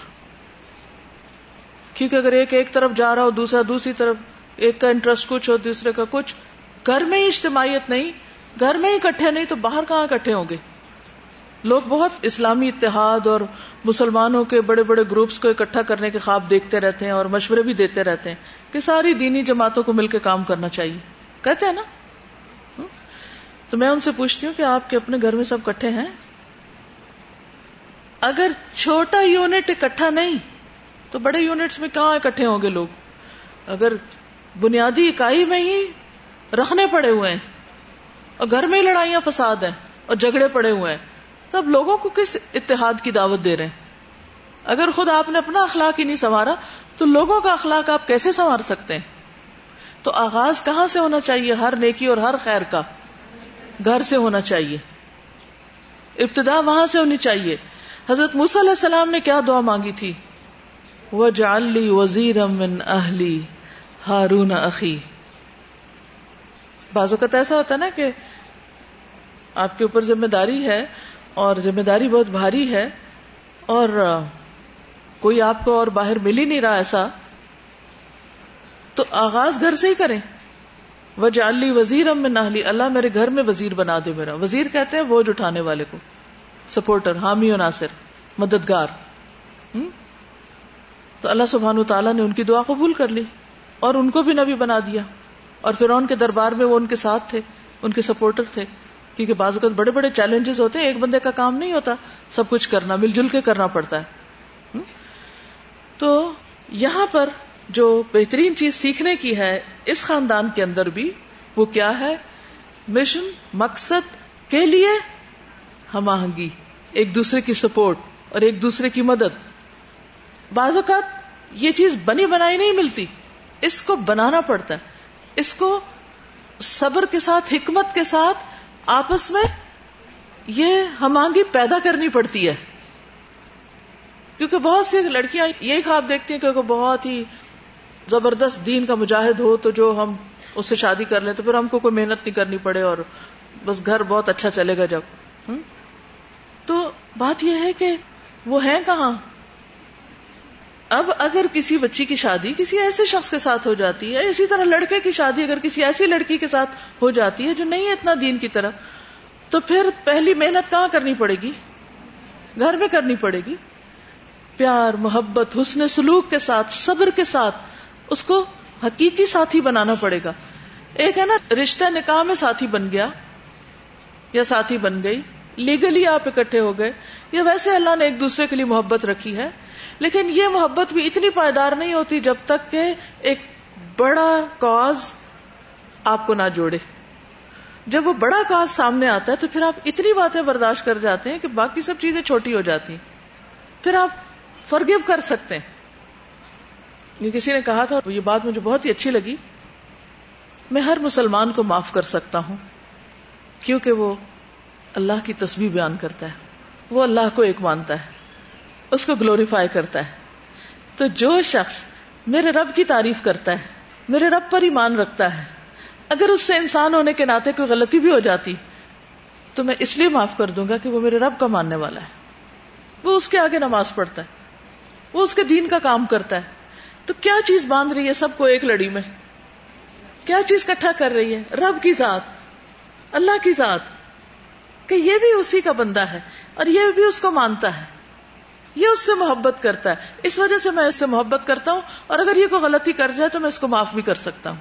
Speaker 2: کیونکہ اگر ایک ایک طرف جا رہا ہو، دوسرا دوسری طرف ایک کا انٹرسٹ کچھ ہو دوسرے کا کچھ۔ گھر میں ہی اجتماعیت نہیں، گھر میں ہی اکٹھے نہیں تو باہر کہاں اکٹھے ہوں گے؟ لوگ بہت اسلامی اتحاد اور مسلمانوں کے بڑے بڑے گروپس کو اکٹھا کرنے کے خواب دیکھتے رہتے ہیں اور مشورے بھی دیتے رہتے ہیں کہ ساری دینی جماعتوں کو مل کے کام کرنا چاہیے۔ کہتے ہیں نا؟ تو میں ان سے پوچھتی ہوں کہ آپ کے اپنے گھر میں سب کٹھے ہیں؟ اگر چھوٹا یونٹ اکٹھا نہیں تو بڑے یونٹس میں کہاں اکٹھے ہوں گے لوگ؟ اگر بنیادی اکائی میں ہی رکھنے پڑے ہوئے ہیں اور گھر میں ہی لڑائیاں فساد ہیں اور جھگڑے پڑے ہوئے ہیں۔ تب لوگوں کو کس اتحاد کی دعوت دے رہے ہیں؟ اگر خود آپ نے اپنا اخلاق ہی نہیں سنوارا، تو لوگوں کا اخلاق آپ کیسے سنوار سکتے ہیں؟ تو آغاز کہاں سے ہونا چاہیے؟ ہر نیکی اور ہر خیر کا گھر سے ہونا چاہیے۔ ابتدا وہاں سے ہونی چاہیے۔ حضرت علیہ السلام نے کیا دعا مانگی تھی؟ وہ جالی وزیر اہلی ہارون اخی۔ بعض اوقات ایسا ہوتا ہے نا کہ آپ کے اوپر ذمہ داری ہے اور ذمہ داری بہت بھاری ہے اور کوئی آپ کو اور باہر مل ہی نہیں رہا ایسا، تو آغاز گھر سے ہی کریں۔ وہ جالی وزیر ام نہلی اللہ میرے گھر میں وزیر بنا دے میرا۔ وزیر کہتے ہیں بوجھ اٹھانے والے کو، سپورٹر، حامی و ناصر، مددگار۔ تو اللہ سبحان تعالیٰ نے ان کی دعا قبول کر لی۔ اور ان کو بھی نبی بنا دیا اور پھر ان کے دربار میں وہ ان کے ساتھ تھے، ان کے سپورٹر تھے۔ کیونکہ بعض اوقات بڑے بڑے چیلنجز ہوتے ہیں، ایک بندے کا کام نہیں ہوتا، سب کچھ کرنا، مل جل کے کرنا پڑتا ہے۔ تو یہاں پر جو بہترین چیز سیکھنے کی ہے اس خاندان کے اندر بھی، وہ کیا ہے؟ مشن مقصد کے لیے ہم آہنگی ایک دوسرے کی سپورٹ اور ایک دوسرے کی مدد۔ بعض اوقات یہ چیز بنی بنائی نہیں ملتی۔ اس کو بنانا پڑتا ہے۔ اس کو صبر کے ساتھ، حکمت کے ساتھ آپس میں یہ ہم آنگی پیدا کرنی پڑتی ہے۔ کیونکہ بہت سی لڑکیاں یہی خواب دیکھتی ہیں کہ بہت ہی زبردست دین کا مجاہد ہو تو جو ہم اس سے شادی کر لیں تو پھر ہم کو کوئی محنت نہیں کرنی پڑے اور بس گھر بہت اچھا چلے گا جب۔ تو بات یہ ہے کہ وہ ہے کہاں؟ اب اگر کسی بچی کی شادی کسی ایسے شخص کے ساتھ ہو جاتی ہے، اسی طرح لڑکے کی شادی اگر کسی ایسی لڑکی کے ساتھ ہو جاتی ہے جو نہیں ہے اتنا دین کی طرح تو پھر پہلی محنت کہاں کرنی پڑے گی؟ گھر میں کرنی پڑے گی۔ پیار، محبت، حسن سلوک کے ساتھ، صبر کے ساتھ اس کو حقیقی ساتھی بنانا پڑے گا۔ ایک ہے نا، رشتہ نکاح میں ساتھی بن گیا یا ساتھی بن گئی لیگلی آپ اکٹھے ہو گئے، یا ویسے اللہ نے ایک دوسرے کے لیے محبت رکھی ہے لیکن یہ محبت بھی اتنی پائیدار نہیں ہوتی جب تک کہ ایک بڑا کاز آپ کو نہ جوڑے۔ جب وہ بڑا کاز سامنے آتا ہے تو پھر آپ اتنی باتیں برداشت کر جاتے ہیں کہ باقی سب چیزیں چھوٹی ہو جاتی ہیں۔ پھر آپ فرگیو کر سکتے ہیں۔ یہ کسی نے کہا تھا یہ بات مجھے بہت ہی اچھی لگی۔ میں ہر مسلمان کو معاف کر سکتا ہوں، کیونکہ وہ اللہ کی تصویر بیان کرتا ہے۔ وہ اللہ کو ایک مانتا ہے۔ اس کو گلوریفائی کرتا ہے۔ تو جو شخص میرے رب کی تعریف کرتا ہے، میرے رب پر ایمان رکھتا ہے، اگر اس سے انسان ہونے کے ناطے کوئی غلطی بھی ہو جاتی، تو میں اس لیے معاف کر دوں گا کہ وہ میرے رب کا ماننے والا ہے۔ وہ اس کے آگے نماز پڑھتا ہے، وہ اس کے دین کا کام کرتا ہے۔ تو کیا چیز باندھ رہی ہے سب کو ایک لڑی میں؟ کیا چیز کٹھا کر رہی ہے؟ رب کی ذات، اللہ کی ذات، کہ یہ بھی اسی کا بندہ ہے اور یہ بھی اس کو مانتا ہے۔ یہ اس سے محبت کرتا ہے۔ اس وجہ سے میں اس سے محبت کرتا ہوں اور اگر یہ کوئی غلطی کر جائے تو میں اس کو معاف بھی کر سکتا ہوں۔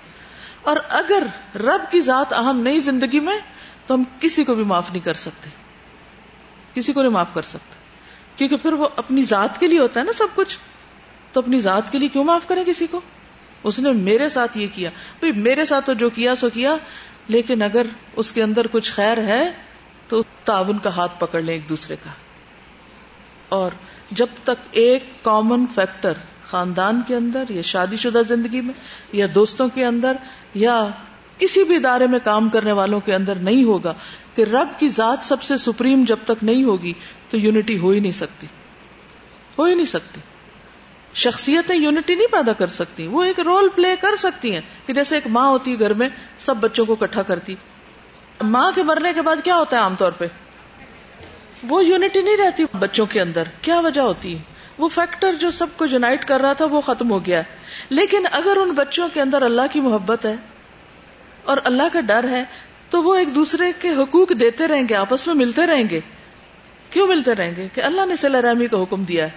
Speaker 2: اور اگر رب کی ذات اہم نہیں زندگی میں، تو ہم کسی کو بھی معاف نہیں کر سکتے۔ کسی کو نہیں معاف کر سکتے۔ کیونکہ پھر وہ اپنی ذات کے لیے ہوتا ہے نا سب کچھ۔ تو اپنی ذات کے لیے کیوں معاف کریں کسی کو؟ اس نے میرے ساتھ یہ کیا۔ بھائی، میرے ساتھ تو جو کیا سو کیا، لیکن اگر اس کے اندر کچھ خیر ہے، تو تعاون کا ہاتھ پکڑ لیں ایک دوسرے کا۔ اور جب تک ایک کامن فیکٹر خاندان کے اندر یا شادی شدہ زندگی میں یا دوستوں کے اندر یا کسی بھی ادارے میں کام کرنے والوں کے اندر نہیں ہوگا کہ رب کی ذات سب سے سپریم جب تک نہیں ہوگی تو یونٹی ہو ہی نہیں سکتی۔ ہو ہی نہیں سکتی۔ شخصیتیں یونٹی نہیں پیدا کر سکتی۔ وہ ایک رول پلے کر سکتی ہیں کہ جیسے ایک ماں ہوتی ہے گھر میں سب بچوں کو اکٹھا کرتی۔ ماں کے مرنے کے بعد کیا ہوتا ہے عام طور پہ؟ وہ یونٹی نہیں رہتی بچوں کے اندر۔ کیا وجہ ہوتی؟ ہے وہ فیکٹر جو سب کو یونائٹ کر رہا تھا، وہ ختم ہو گیا۔ لیکن اگر ان بچوں کے اندر اللہ کی محبت ہے اور اللہ کا ڈر ہے، تو وہ ایک دوسرے کے حقوق دیتے رہیں گے، آپس میں ملتے رہیں گے۔ کیوں ملتے رہیں گے؟ کہ اللہ نے صلی رحمی کا حکم دیا ہے۔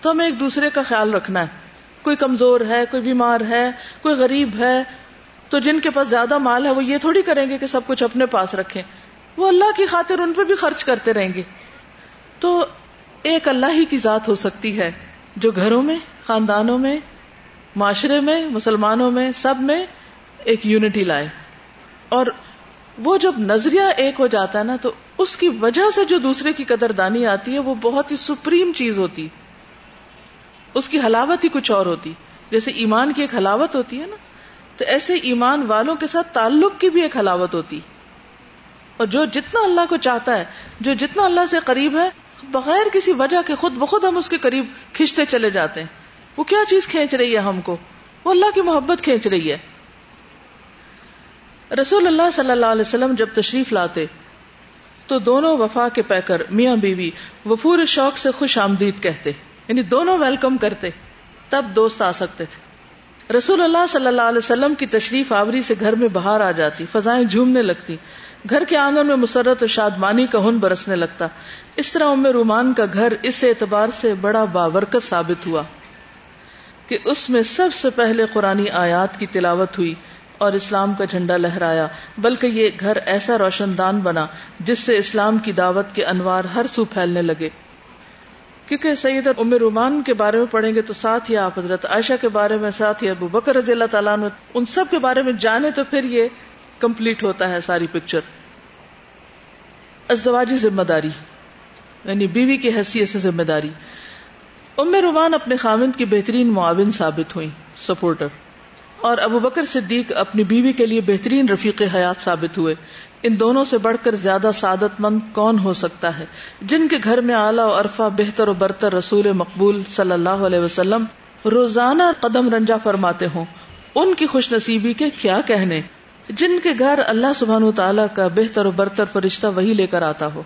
Speaker 2: تو ہمیں ایک دوسرے کا خیال رکھنا ہے۔ کوئی کمزور ہے، کوئی بیمار ہے، کوئی غریب ہے، تو جن کے پاس زیادہ مال ہے، وہ یہ تھوڑی کریں گے کہ سب کچھ اپنے پاس رکھیں۔ وہ اللہ کی خاطر ان پہ بھی خرچ کرتے رہیں گے۔ تو ایک اللہ ہی کی ذات ہو سکتی ہے جو گھروں میں، خاندانوں میں، معاشرے میں، مسلمانوں میں، سب میں ایک یونٹی لائے۔ اور وہ جب نظریہ ایک ہو جاتا ہے نا، تو اس کی وجہ سے جو دوسرے کی قدر دانی آتی ہے، وہ بہت ہی سپریم چیز ہوتی۔ اس کی حلاوت ہی کچھ اور ہوتی۔ جیسے ایمان کی ایک حلاوت ہوتی ہے نا، تو ایسے ایمان والوں کے ساتھ تعلق کی بھی ایک حلاوت ہوتی۔ اور جو جتنا اللہ کو چاہتا ہے، جو جتنا اللہ سے قریب ہے، بغیر کسی وجہ کے خود بخود ہم اس کے قریب کھینچتے چلے جاتے ہیں۔ وہ کیا چیز کھینچ رہی ہے ہم کو؟ وہ اللہ کی محبت کھینچ رہی ہے۔ رسول اللہ صلی اللہ علیہ وسلم جب تشریف لاتے، تو دونوں وفا کے پیکر، میاں بیوی، وفور شوق سے خوش آمدید کہتے یعنی دونوں ویلکم کرتے، تب دوست آ سکتے تھے۔ رسول اللہ صلی اللہ علیہ وسلم کی تشریف آوری سے گھر میں باہر آ جاتی، فضائیں جھومنے لگتی۔ گھر کے آنگن میں مسرت اور شادمانی کا ہن برسنے لگتا۔ اس طرح ام رومان کا گھر اس اعتبار سے بڑا باورکت ثابت ہوا کہ اس میں سب سے پہلے قرآن آیات کی تلاوت ہوئی اور اسلام کا جھنڈا لہرایا، بلکہ یہ گھر ایسا روشن دان بنا جس سے اسلام کی دعوت کے انوار ہر سو پھیلنے لگے۔ کیونکہ سید ام رومان کے بارے میں پڑھیں گے تو ساتھ ہی آپ حضرت عائشہ کے بارے میں، ساتھ ہی ابو بکر رضی اللہ تعالیٰ ان سب کے بارے میں جانے تو پھر یہ کمپلیٹ ہوتا ہے ساری پکچر۔ ازدواجی ذمہ داری یعنی بیوی کی حیثیت سے ذمہ داری۔ ام رومان اپنے خامند کی بہترین معاون ثابت ہوئی سپورٹر اور ابو بکر صدیق اپنی بیوی کے لیے بہترین رفیق حیات ثابت ہوئے۔ ان دونوں سے بڑھ کر زیادہ سعادت مند کون ہو سکتا ہے؟ جن کے گھر میں اعلیٰ و عرفہ، بہتر و برتر رسول مقبول صلی اللہ علیہ وسلم روزانہ قدم رنجا فرماتے ہوں۔ ان کی خوش نصیبی کے کیا کہنے؟ جن کے گھر اللہ سبحان و تعالیٰ کا بہتر و برتر فرشتہ وہی لے کر آتا ہو۔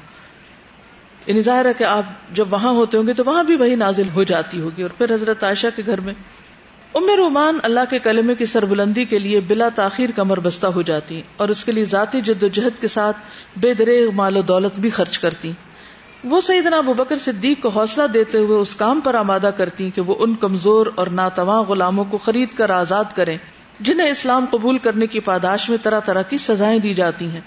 Speaker 2: یعنی ظاہر ہے کہ آپ جب وہاں ہوتے ہوں گے تو وہاں بھی وہی نازل ہو جاتی ہوگی۔ اور پھر حضرت عائشہ کے گھر میں ام رومان اللہ کے کلمے کی سربلندی کے لیے بلا تاخیر کمر بستہ ہو جاتی اور اس کے لیے ذاتی جد و جہد کے ساتھ بے دریغ مال و دولت بھی خرچ کرتی وہ سیدنا ابو بکر صدیق کو حوصلہ دیتے ہوئے اس کام پر آمادہ کرتی کہ وہ ان کمزور اور ناتواں غلاموں کو خرید کر آزاد کریں۔ جنہیں اسلام قبول کرنے کی پاداش میں طرح طرح کی سزائیں دی جاتی ہیں۔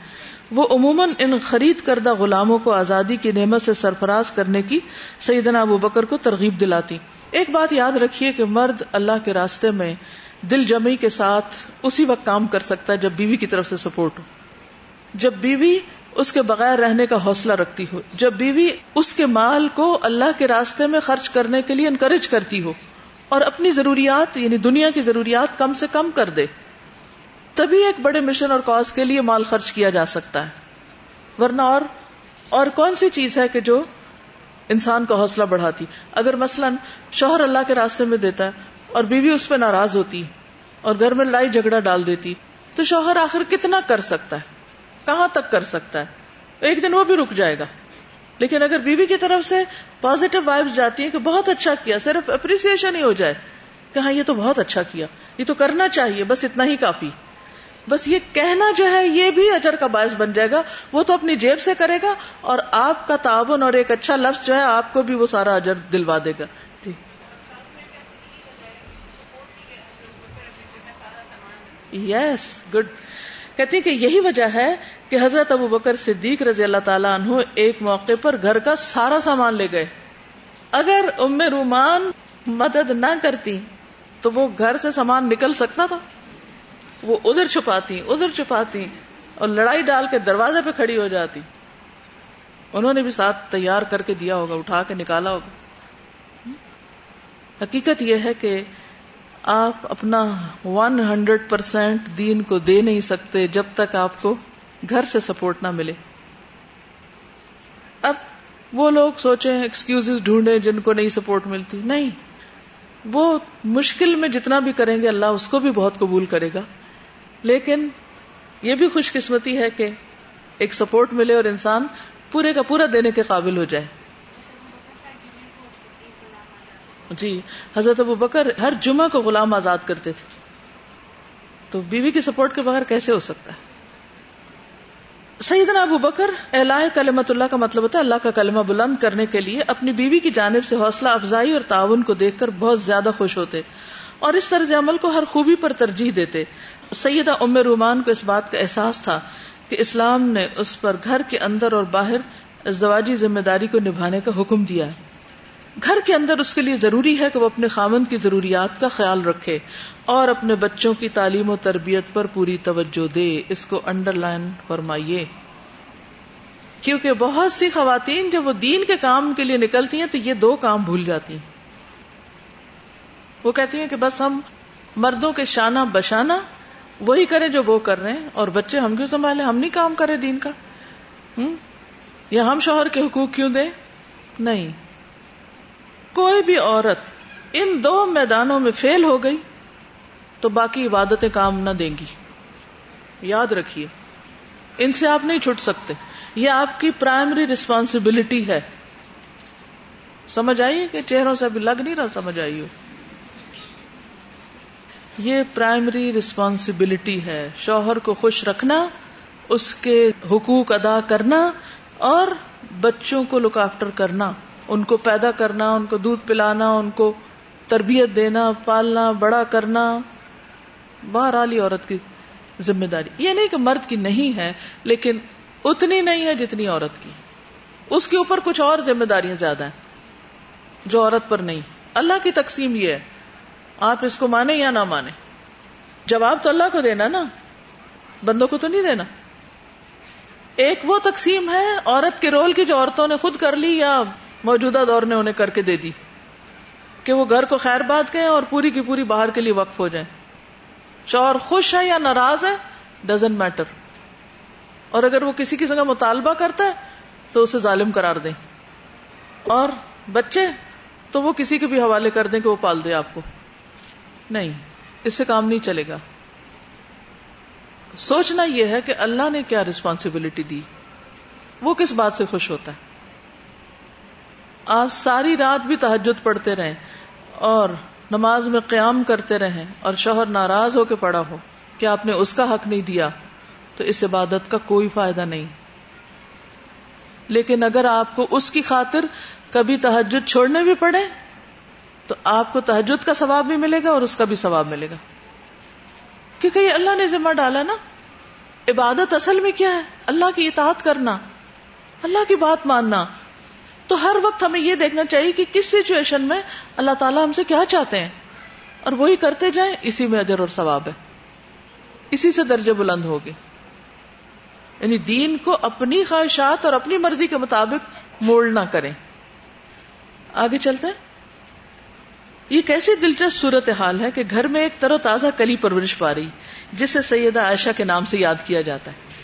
Speaker 2: وہ عموماً ان خرید کردہ غلاموں کو آزادی کی نعمت سے سرفراز کرنے کی سیدنا ابو بکر کو ترغیب دلاتی۔ ایک بات یاد رکھیے کہ مرد اللہ کے راستے میں دل جمی کے ساتھ اسی وقت کام کر سکتا ہے جب بیوی کی طرف سے سپورٹ ہو۔ جب بیوی اس کے بغیر رہنے کا حوصلہ رکھتی ہو۔ جب بیوی اس کے مال کو اللہ کے راستے میں خرچ کرنے کے لیے انکریج کرتی ہو۔ اور اپنی ضروریات یعنی دنیا کی ضروریات کم سے کم کر دے۔ تبھی ایک بڑے مشن اور کاز کے لیے مال خرچ کیا جا سکتا ہے۔ ورنہ اور اور کون سی چیز ہے کہ جو انسان کا حوصلہ بڑھاتی؟ اگر مثلا شوہر اللہ کے راستے میں دیتا ہے اور بیوی اس پہ ناراض ہوتی اور گھر میں لڑائی جھگڑا ڈال دیتی، تو شوہر آخر کتنا کر سکتا ہے؟ کہاں تک کر سکتا ہے؟ ایک دن وہ بھی رک جائے گا۔ لیکن اگر بیوی کی طرف سے پازیٹو وائبس جاتی ہیں کہ بہت اچھا کیا، صرف اپریسیشن ہی ہو جائے کہ ہاں یہ تو بہت اچھا کیا، یہ تو کرنا چاہیے، بس اتنا ہی کافی۔ بس یہ کہنا جو ہے، یہ بھی اجر کا باعث بن جائے گا، وہ تو اپنی جیب سے کرے گا اور آپ کا تعاون اور ایک اچھا لفظ جو ہے، آپ کو بھی وہ سارا اجر دلوا دے گا۔ جی۔ یس گڈ کہتی کہ یہی وجہ ہے کہ حضرت ابو بکر صدیق رضی اللہ تعالیٰ عنہ ایک موقع پر گھر کا سارا سامان لے گئے۔ اگر ام رومان مدد نہ کرتی تو وہ گھر سے سامان نکل سکتا تھا۔ وہ ادھر چھپاتی ادھر چھپاتی اور لڑائی ڈال کے دروازے پہ کھڑی ہو جاتی۔ انہوں نے بھی ساتھ تیار کر کے دیا ہوگا، اٹھا کے نکالا ہوگا۔ حقیقت یہ ہے کہ آپ اپنا ون ہنڈریڈ پرسینٹ دین کو دے نہیں سکتے جب تک آپ کو گھر سے سپورٹ نہ ملے۔ اب وہ لوگ سوچے ایکسکیوز ڈھونڈے جن کو نہیں سپورٹ ملتی۔ نہیں، وہ مشکل میں جتنا بھی کریں گے اللہ اس کو بھی بہت قبول کرے گا۔ لیکن یہ بھی خوش قسمتی ہے کہ ایک سپورٹ ملے اور انسان پورے کا پورا دینے کے قابل ہو جائے۔ جی حضرت ابو بکر ہر جمعہ کو غلام آزاد کرتے تھے۔ تو بیوی کی سپورٹ کے بغیر کیسے ہو سکتا ہے؟ سیدنا ابو بکر اعلی کلمت اللہ کا مطلب ہوتا ہے اللہ کا کلمہ بلند کرنے کے لیے اپنی بیوی کی جانب سے حوصلہ افزائی اور تعاون کو دیکھ کر بہت زیادہ خوش ہوتے اور اس طرز عمل کو ہر خوبی پر ترجیح دیتے۔ سیدہ ام رومان کو اس بات کا احساس تھا کہ اسلام نے اس پر گھر کے اندر اور باہر ازدواجی ذمہ داری کو نبھانے کا حکم دیا ہے۔ گھر کے اندر اس کے لیے ضروری ہے کہ وہ اپنے خامن کی ضروریات کا خیال رکھے اور اپنے بچوں کی تعلیم و تربیت پر پوری توجہ دے۔ اس کو انڈر لائن فرمائیے۔ کیونکہ بہت سی خواتین جب وہ دین کے کام کے لیے نکلتی ہیں تو یہ دو کام بھول جاتی ہیں۔ وہ کہتی ہیں کہ بس ہم مردوں کے شانہ بشانہ وہی کریں جو وہ کر رہے ہیں اور بچے ہم کیوں سنبھالے ہم نہیں کام کرے دین کا۔ ہوں یا ہم شوہر کے حقوق کیوں دیں؟ نہیں۔ کوئی بھی عورت ان دو میدانوں میں فیل ہو گئی تو باقی عبادتیں کام نہ دیں گی۔ یاد رکھیے، ان سے آپ نہیں چھٹ سکتے۔ یہ آپ کی پرائمری ریسپانسبلٹی ہے۔ سمجھ آئیے کہ چہروں سے ابھی لگ نہیں رہا، سمجھ آئی ہو۔ یہ پرائمری ریسپانسبلٹی ہے۔ شوہر کو خوش رکھنا، اس کے حقوق ادا کرنا اور بچوں کو لک آفٹر کرنا۔ ان کو پیدا کرنا، ان کو دودھ پلانا، ان کو تربیت دینا، پالنا، بڑا کرنا۔ بہرحال عورت کی ذمہ داری۔ یہ نہیں کہ مرد کی نہیں ہے، لیکن اتنی نہیں ہے جتنی عورت کی۔ اس کے اوپر کچھ اور ذمہ داریاں زیادہ ہیں، جو عورت پر نہیں۔ اللہ کی تقسیم یہ ہے۔ آپ اس کو مانے یا نہ مانے جواب تو اللہ کو دینا نا۔ بندوں کو تو نہیں دینا۔ ایک وہ تقسیم ہے، عورت کے رول کی جو عورتوں نے خود کر لی یا موجودہ دور نے انہیں کر کے دے دی کہ وہ گھر کو خیر بات کہیں اور پوری کی پوری باہر کے لیے وقف ہو جائیں۔ شوہر خوش ہے یا ناراض ہے ڈزنٹ میٹر اور اگر وہ کسی کی جگہ مطالبہ کرتا ہے، تو اسے ظالم قرار دیں۔ اور بچے، تو وہ کسی کے بھی حوالے کر دیں کہ وہ پال دے آپ کو۔ نہیں، اس سے کام نہیں چلے گا۔ سوچنا یہ ہے کہ اللہ نے کیا ریسپانسبلٹی دی۔ وہ کس بات سے خوش ہوتا ہے؟ آپ ساری رات بھی تحجد پڑھتے رہیں اور نماز میں قیام کرتے رہیں اور شوہر ناراض ہو کے پڑا ہو کہ آپ نے اس کا حق نہیں دیا، تو اس عبادت کا کوئی فائدہ نہیں۔ لیکن اگر آپ کو اس کی خاطر کبھی تحجد چھوڑنے بھی پڑے، تو آپ کو تحجد کا ثواب بھی ملے گا اور اس کا بھی ثواب ملے گا۔ کیونکہ یہ اللہ نے ذمہ ڈالا نا۔ عبادت اصل میں کیا ہے؟ اللہ کی اطاعت کرنا، اللہ کی بات ماننا۔ تو ہر وقت ہمیں یہ دیکھنا چاہیے کہ کس سچویشن میں اللہ تعالیٰ ہم سے کیا چاہتے ہیں اور وہی کرتے جائیں، اسی میں اجر اور ثواب ہے۔ اسی سے درجے بلند ہوگے۔ یعنی دین کو اپنی خواہشات اور اپنی مرضی کے مطابق مولڈ نہ کریں۔ آگے چلتے ہیں۔ یہ کیسی دلچسپ صورت حال ہے کہ گھر میں ایک تر و تازہ کلی پرورش پا رہی، جسے سیدہ عائشہ کے نام سے یاد کیا جاتا ہے۔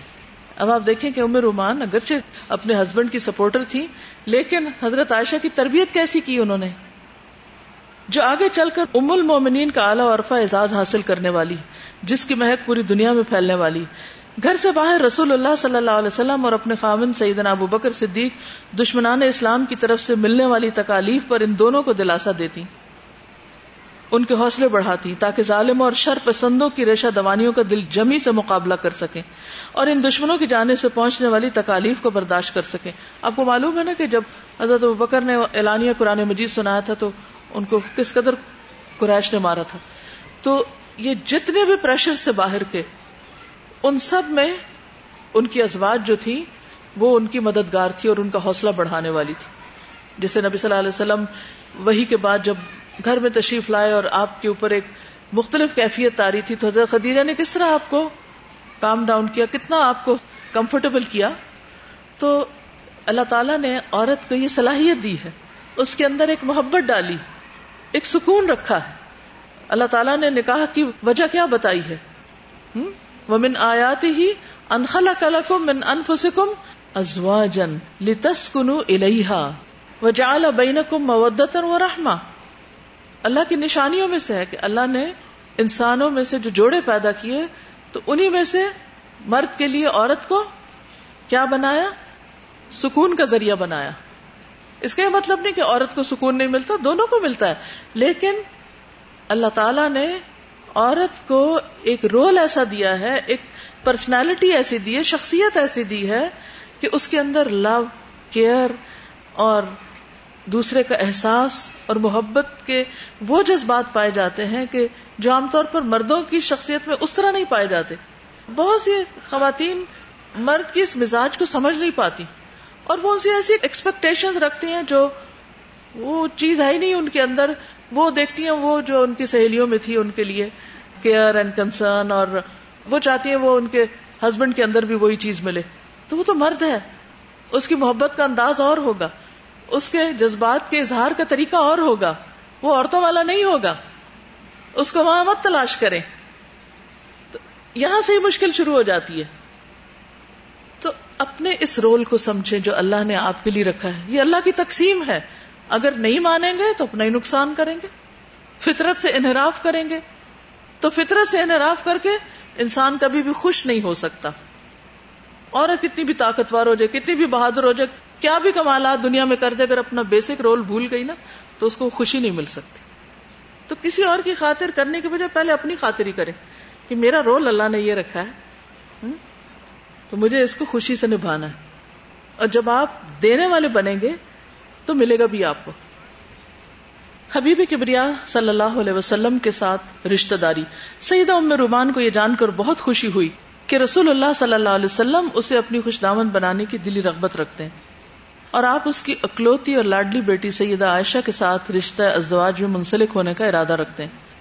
Speaker 2: اب آپ دیکھیں کہ عمر رومان اگرچہ اپنے ہسبینڈ کی سپورٹر تھی لیکن حضرت عائشہ کی تربیت کیسی کی انہوں نے؟ جو آگے چل کر ام المومنین کا اعلیٰ عرفہ اعزاز حاصل کرنے والی، جس کی مہک پوری دنیا میں پھیلنے والی۔ گھر سے باہر رسول اللہ صلی اللہ علیہ وسلم اور اپنے خامن سیدنا ابو بکر صدیق دشمنان اسلام کی طرف سے ملنے والی تکالیف پر ان دونوں کو دلاسا دیتی ان کے حوصلے بڑھاتی تاکہ ظالموں اور شر پسندوں کی ریشہ دوانیوں کا دل جمی سے مقابلہ کر سکیں اور ان دشمنوں کی جانے سے پہنچنے والی تکالیف کو برداشت کر سکیں۔ آپ کو معلوم ہے نا کہ جب حضرت بکر نے اعلانیہ قرآن مجید سنایا تھا تو ان کو کس قدر قریش نے مارا تھا۔ تو یہ جتنے بھی پریشر سے باہر کے، ان سب میں ان کی ازواج جو تھی وہ ان کی مددگار تھی اور ان کا حوصلہ بڑھانے والی تھی۔ جیسے نبی صلی اللہ علیہ وسلم وہی کے بعد جب گھر میں تشریف لائے اور آپ کے اوپر ایک مختلف کیفیت تاری تھی تو حضرت خدیجہ نے کس طرح آپ کو کام ڈاؤن کیا؟ کتنا آپ کو کمفرٹیبل کیا؟ تو اللہ تعالیٰ نے عورت کو یہ صلاحیت دی ہے، اس کے اندر ایک محبت ڈالی، ایک سکون رکھا ہے۔ اللہ تعالیٰ نے نکاح کی وجہ کیا بتائی ہے؟ ومن آیات ہی انخلا کلکم من انفسکم ازواجن لتسکنو الیہا وجعل بینکم مودتا ورحمہ۔ اللہ کی نشانیوں میں سے ہے کہ اللہ نے انسانوں میں سے جو جوڑے پیدا کیے، تو انہی میں سے مرد کے لیے عورت کو کیا بنایا؟ سکون کا ذریعہ بنایا۔ اس کا یہ مطلب نہیں کہ عورت کو سکون نہیں ملتا، دونوں کو ملتا ہے۔ لیکن اللہ تعالی نے عورت کو ایک رول ایسا دیا ہے، ایک پرسنالٹی ایسی دی ہے، شخصیت ایسی دی ہے کہ اس کے اندر لو، کیئر اور دوسرے کا احساس اور محبت کے وہ جذبات پائے جاتے ہیں کہ جو عام طور پر مردوں کی شخصیت میں اس طرح نہیں پائے جاتے۔ بہت سی خواتین مرد کی اس مزاج کو سمجھ نہیں پاتی اور وہ ان سے ایسی ایکسپیکٹیشن رکھتی ہیں جو وہ چیز ہے ہی نہیں ان کے اندر۔ وہ دیکھتی ہیں وہ جو ان کی سہیلیوں میں تھی ان کے لیے کیئر اینڈ کنسرن اور وہ چاہتی ہیں وہ ان کے ہسبینڈ کے اندر بھی وہی چیز ملے۔ تو وہ تو مرد ہے۔ اس کی محبت کا انداز اور ہوگا۔ اس کے جذبات کے اظہار کا طریقہ اور ہوگا۔ وہ عورتوں والا نہیں ہوگا۔ اس کو وہاں مت تلاش کریں۔ تو یہاں سے ہی مشکل شروع ہو جاتی ہے۔ تو اپنے اس رول کو سمجھیں جو اللہ نے آپ کے لیے رکھا ہے۔ یہ اللہ کی تقسیم ہے۔ اگر نہیں مانیں گے تو اپنا ہی نقصان کریں گے۔ فطرت سے انحراف کریں گے۔ تو فطرت سے انحراف کر کے انسان کبھی بھی خوش نہیں ہو سکتا۔ عورت کتنی بھی طاقتور ہو جائے، کتنی بھی بہادر ہو جائے کیا بھی کمالات دنیا میں کر دے، اگر اپنا بیسک رول بھول گئی نا، تو اس کو خوشی نہیں مل سکتی۔ تو کسی اور کی خاطر کرنے کے بجائے پہلے اپنی خاطر ہی کرے کہ میرا رول اللہ نے یہ رکھا ہے تو مجھے اس کو خوشی سے نبھانا ہے۔ اور جب آپ دینے والے بنیں گے، تو ملے گا بھی آپ کو۔ حبیب کبریا صلی اللہ علیہ وسلم کے ساتھ رشتہ داری۔ سیدہ ام رومان کو یہ جان کر بہت خوشی ہوئی کہ رسول اللہ صلی اللہ علیہ وسلم اسے اپنی خوش دامن بنانے کی دلی رغبت رکھتے ہیں۔ اور آپ اس کی اکلوتی اور لاڈلی بیٹی سیدہ عائشہ کے ساتھ رشتہ ازدواج میں منسلک ہونے کا ارادہ رکھتے ہیں۔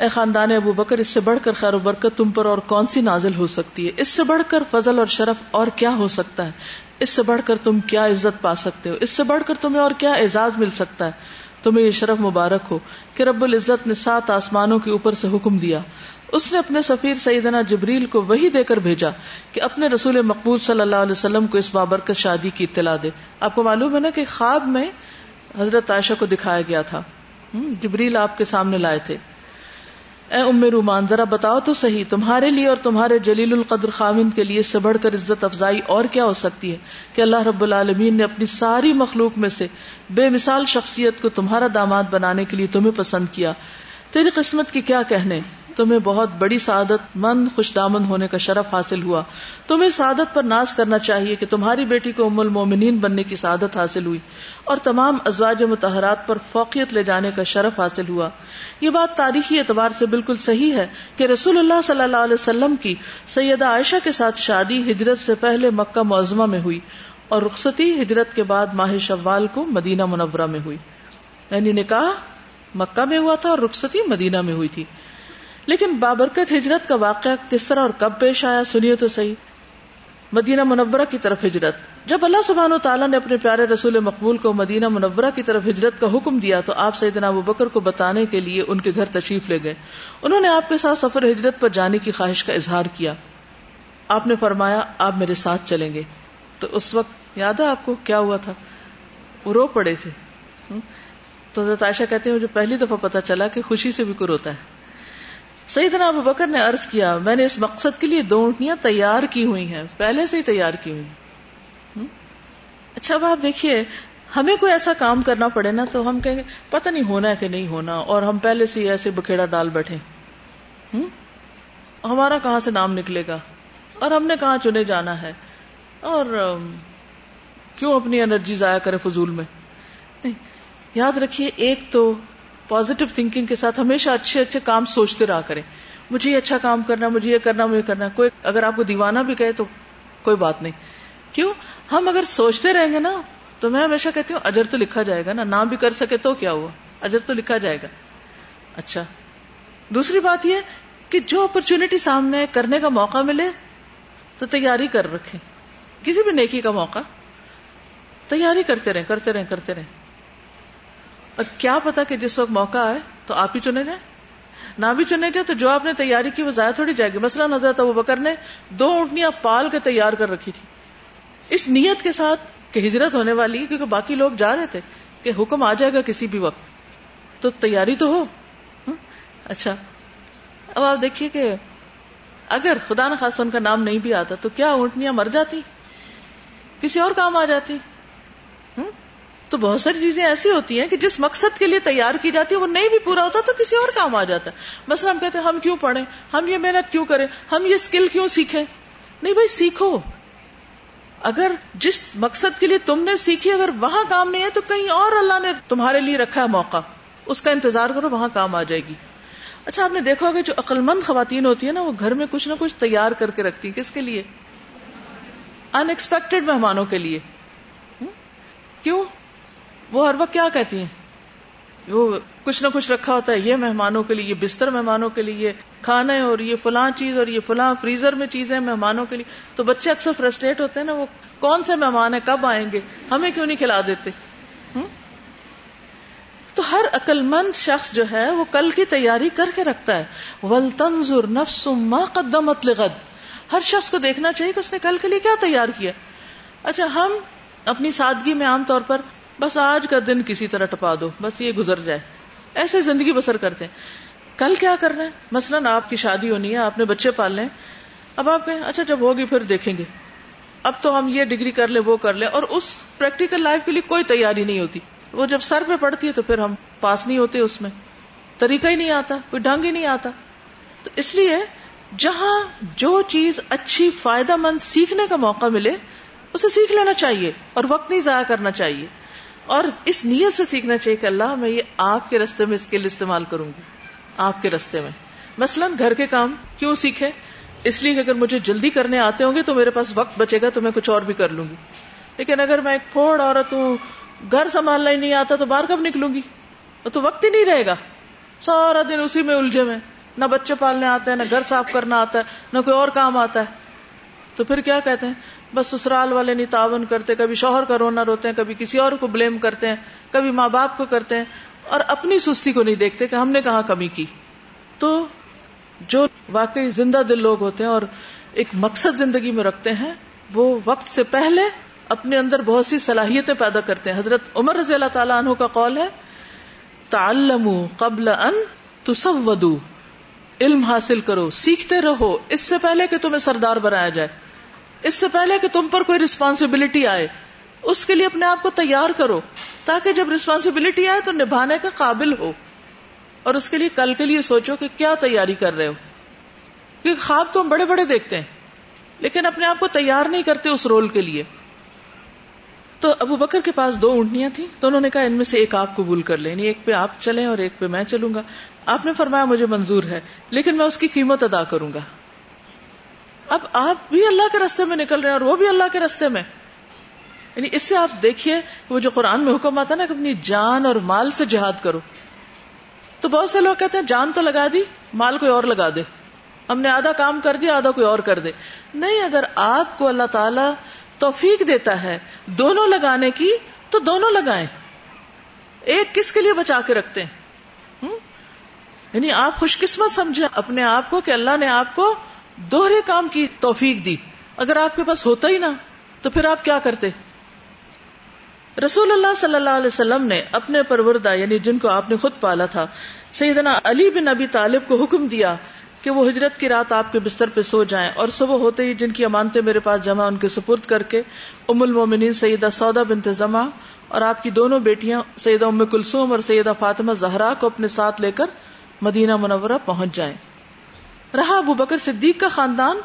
Speaker 2: اے خاندان ابو بکر، اس سے بڑھ کر خیر و برکت تم پر اور کون سی نازل ہو سکتی ہے؟ اس سے بڑھ کر فضل اور شرف اور کیا ہو سکتا ہے؟ اس سے بڑھ کر تم کیا عزت پا سکتے ہو؟ اس سے بڑھ کر تمہیں اور کیا اعزاز مل سکتا ہے؟ تمہیں یہ شرف مبارک ہو کہ رب العزت نے سات آسمانوں کے اوپر سے حکم دیا۔ اس نے اپنے سفیر سیدنا جبریل کو وہی دے کر بھیجا کہ اپنے رسول مقبول صلی اللہ علیہ وسلم کو اس بابرکت شادی کی اطلاع دے۔ آپ کو معلوم ہے نا کہ خواب میں حضرت عائشہ کو دکھایا گیا تھا۔ جبریل آپ کے سامنے لائے تھے۔ اے ام رومان، ذرا بتاؤ تو صحیح، تمہارے لیے اور تمہارے جلیل القدر خامن کے لیے سے بڑھ کر عزت افزائی اور کیا ہو سکتی ہے کہ اللہ رب العالمین نے اپنی ساری مخلوق میں سے بے مثال شخصیت کو تمہارا داماد بنانے کے لیے تمہیں پسند کیا؟ تیری قسمت کی کیا کہنے؟ تمہیں بہت بڑی سعادت مند، خوش دامن ہونے کا شرف حاصل ہوا۔ تمہیں سعادت پر ناز کرنا چاہیے کہ تمہاری بیٹی کو ام المومنین بننے کی سعادت حاصل ہوئی اور تمام ازواج متحرات پر فوقیت لے جانے کا شرف حاصل ہوا۔ یہ بات تاریخی اعتبار سے بالکل صحیح ہے کہ رسول اللہ صلی اللہ علیہ وسلم کی سیدہ عائشہ کے ساتھ شادی ہجرت سے پہلے مکہ معظمہ میں ہوئی اور رخصتی ہجرت کے بعد ماہ شوال کو مدینہ منورہ میں ہوئی۔ یعنی نکاح مکہ میں ہوا تھا اور رخصتی مدینہ میں ہوئی تھی۔ لیکن بابرکت ہجرت کا واقعہ کس طرح اور کب پیش آیا سنیے تو صحیح۔ مدینہ منورہ کی طرف ہجرت۔ جب اللہ سبحان و تعالیٰ نے اپنے پیارے رسول مقبول کو مدینہ منورہ کی طرف ہجرت کا حکم دیا تو آپ سیدنا ابو بکر کو بتانے کے لیے ان کے گھر تشریف لے گئے۔ انہوں نے آپ کے ساتھ سفر ہجرت پر جانے کی خواہش کا اظہار کیا۔ آپ نے فرمایا، آپ میرے ساتھ چلیں گے۔ تو اس وقت یاد ہے آپ کو کیا ہوا تھا؟ وہ رو پڑے تھے۔ تو حضرت عائشہ کہتے ہیں، مجھے پہلی دفعہ پتا چلا کہ خوشی سے بھی روتا ہے۔ صحیح ابو بکر نے عرض کیا، میں نے اس مقصد کے لیے دو اونٹیاں تیار کی ہوئی ہیں، پہلے سے ہی تیار کی ہوئی اچھا اب آپ دیکھیے، ہمیں کوئی ایسا کام کرنا پڑے نا تو ہم کہیں گے، پتہ نہیں ہونا ہے کہ نہیں ہونا، اور ہم پہلے سے ایسے بکھیڑا ڈال بیٹھے ہمارا کہاں سے نام نکلے گا؟ اور ہم نے کہاں چنے جانا ہے؟ اور کیوں اپنی انرجی ضائع کرے فضول میں؟ نہیں، یاد رکھیے، ایک تو پازیٹو تھنکنگ کے ساتھ ہمیشہ اچھے اچھے کام سوچتے رہا کریں۔ مجھے یہ اچھا کام کرنا، مجھے یہ کرنا، مجھے کرنا۔ کوئی اگر آپ کو دیوانہ بھی کہے تو کوئی بات نہیں۔ کیوں؟ ہم اگر سوچتے رہیں گے نا، تو میں ہمیشہ کہتی ہوں، اجر تو لکھا جائے گا نا۔ نہ بھی کر سکے تو کیا ہوا؟ اجر تو لکھا جائے گا۔ اچھا۔ دوسری بات یہ کہ جو اپرچونٹی سامنے کرنے کا موقع ملے، تو تیاری کر رکھے کسی بھی نیکی کا موقع، تیاری کرتے رہیں کرتے رہیں کرتے رہیں۔ اور کیا پتا کہ جس وقت موقع آئے تو آپ ہی چنے جائیں۔ نہ بھی چنے جائے تو جو آپ نے تیاری کی وہ ضائع تھوڑی جائے گی۔ مسئلہ نظر تھا وہ بکر نے دو اونٹنیاں پال کے تیار کر رکھی تھی۔ اس نیت کے ساتھ کہ ہجرت ہونے والی ہے، کیونکہ باقی لوگ جا رہے تھے کہ حکم آ جائے گا کسی بھی وقت۔ تو تیاری تو ہو۔ اچھا۔ اب آپ دیکھیے کہ اگر خدا نخواستہ ان کا نام نہیں بھی آتا تو کیا اونٹنیاں مر جاتی؟ کسی اور کام آ جاتی؟ تو بہت ساری چیزیں ایسی ہوتی ہیں کہ جس مقصد کے لیے تیار کی جاتی ہے، وہ نہیں بھی پورا ہوتا تو کسی اور کام آ جاتا ہے۔ بس ہم کہتے ہیں، ہم کیوں پڑھیں؟ ہم یہ محنت کیوں کریں؟ ہم یہ اسکل کیوں سیکھیں؟ نہیں بھائی، سیکھو۔ اگر جس مقصد کے لیے تم نے سیکھی، اگر وہاں کام نہیں ہے تو کہیں اور اللہ نے تمہارے لیے رکھا ہے موقع۔ اس کا انتظار کرو، وہاں کام آ جائے گی۔ اچھا آپ نے دیکھا ہوگا، جو عقلمند خواتین ہوتی ہیں نا، وہ گھر میں کچھ نہ کچھ تیار کر کے رکھتی ہیں۔ کس کے لیے؟ ان ایکسپیکٹڈ مہمانوں کے لیے۔ کیوں؟ وہ ہر وقت کیا کہتی ہیں؟ وہ کچھ نہ کچھ رکھا ہوتا ہے، یہ مہمانوں کے لیے، یہ بستر مہمانوں کے لیے کھانے اور یہ فلاں چیز اور یہ فلاں فریزر میں چیزیں مہمانوں کے لیے۔ تو بچے اکثر فرسٹریٹ ہوتے ہیں نا، وہ کون سے مہمان ہیں؟ کب آئیں گے؟ ہمیں کیوں نہیں کھلا دیتے؟ تو ہر عقل مند شخص جو ہے، وہ کل کی تیاری کر کے رکھتا ہے۔ ولطنظر نفس ما قدمت لغد۔ ہر شخص کو دیکھنا چاہیے کہ اس نے کل کے لیے کیا تیار کیا۔ اچھا ہم اپنی سادگی میں عام طور پر بس آج کا دن کسی طرح ٹپا دو، بس یہ گزر جائے۔ ایسے زندگی بسر کرتے ہیں۔ کل کیا کرنا ہے؟ مثلاً آپ کی شادی ہونی ہے، آپ نے بچے پالنے اب آپ کہیں اچھا جب ہوگی پھر دیکھیں گے۔ اب تو ہم یہ ڈگری کر لیں، وہ کر لیں۔ اور اس پریکٹیکل لائف کے لیے کوئی تیاری نہیں ہوتی۔ وہ جب سر پہ پڑتی ہے تو پھر ہم پاس نہیں ہوتے اس میں۔ طریقہ ہی نہیں آتا، کوئی ڈھنگ ہی نہیں آتا۔ تو اس لیے جہاں جو چیز اچھی، فائدہ مند سیکھنے کا موقع ملے، اسے سیکھ لینا چاہیے اور وقت نہیں ضائع کرنا چاہیے۔ اور اس نیت سے سیکھنا چاہیے کہ اللہ، میں یہ آپ کے رستے میں اسکل استعمال کروں گی، آپ کے رستے میں۔ مثلاً گھر کے کام کیوں سیکھے؟ اس لیے کہ اگر مجھے جلدی کرنے آتے ہوں گے تو میرے پاس وقت بچے گا تو میں کچھ اور بھی کر لوں گی۔ لیکن اگر میں ایک پھوڑ عورت ہوں، گھر سنبھالنا ہی نہیں آتا تو باہر کب نکلوں گی؟ تو وقت ہی نہیں رہے گا۔ سارا دن اسی میں الجھے میں۔ نہ بچے پالنے آتے ہیں، نہ گھر صاف کرنا آتا ہے، نہ کوئی اور کام آتا ہے۔ تو پھر کیا کہتے ہیں؟ بس سسرال والے نہیں تعاون کرتے، کبھی شوہر کا رونا روتے ہیں، کبھی کسی اور کو بلیم کرتے ہیں، کبھی ماں باپ کو کرتے ہیں، اور اپنی سستی کو نہیں دیکھتے کہ ہم نے کہاں کمی کی۔ تو جو واقعی زندہ دل لوگ ہوتے ہیں اور ایک مقصد زندگی میں رکھتے ہیں، وہ وقت سے پہلے اپنے اندر بہت سی صلاحیتیں پیدا کرتے ہیں۔ حضرت عمر رضی اللہ تعالیٰ عنہ کا قول ہے تعلم قبل ان تصودو علم حاصل کرو، سیکھتے رہو، اس سے پہلے کہ تمہیں سردار بنایا جائے۔ اس سے پہلے کہ تم پر کوئی ریسپانسبلٹی آئے، اس کے لیے اپنے آپ کو تیار کرو، تاکہ جب ریسپانسبلٹی آئے تو نبھانے کا قابل ہو۔ اور اس کے لیے کل کے لیے سوچو کہ کیا تیاری کر رہے ہو۔ کیونکہ خواب تو ہم بڑے بڑے دیکھتے ہیں، لیکن اپنے آپ کو تیار نہیں کرتے اس رول کے لیے۔ تو ابو بکر کے پاس دو اونٹنیاں تھیں، تو انہوں نے کہا، ان میں سے ایک آپ قبول کر لیں یعنی ایک پہ آپ چلیں اور ایک پہ میں چلوں گا۔ آپ نے فرمایا، مجھے منظور ہے، لیکن میں اس کی قیمت ادا کروں گا۔ اب آپ بھی اللہ کے رستے میں نکل رہے ہیں اور وہ بھی اللہ کے رستے میں۔ یعنی اس سے آپ دیکھیے وہ جو قرآن میں حکم آتا ہے نا کہ اپنی جان اور مال سے جہاد کرو۔ تو بہت سے لوگ کہتے ہیں، جان تو لگا دی، مال کوئی اور لگا دے۔ ہم نے آدھا کام کر دیا، آدھا کوئی اور کر دے۔ نہیں، اگر آپ کو اللہ تعالی توفیق دیتا ہے دونوں لگانے کی، تو دونوں لگائیں۔ ایک کس کے لیے بچا کے رکھتے ہیں؟ یعنی آپ خوش قسمت سمجھے اپنے آپ کو کہ اللہ نے آپ کو دوہرے کام کی توفیق دی۔ اگر آپ کے پاس ہوتا ہی نا تو پھر آپ کیا کرتے؟ رسول اللہ صلی اللہ علیہ وسلم نے اپنے پروردہ یعنی جن کو آپ نے خود پالا تھا، سیدنا علی بن ابی طالب کو حکم دیا کہ وہ ہجرت کی رات آپ کے بستر پہ سو جائیں۔ اور صبح ہوتے ہی جن کی امانتیں میرے پاس جمع، ان کے سپرد کر کے ام المومنین سیدہ سودا بنت زما اور آپ کی دونوں بیٹیاں، سیدہ ام کلثوم اور سیدہ فاطمہ زہرا کو اپنے ساتھ لے کر مدینہ منورہ پہنچ جائیں۔ رہا ابو بکر صدیق کا خاندان،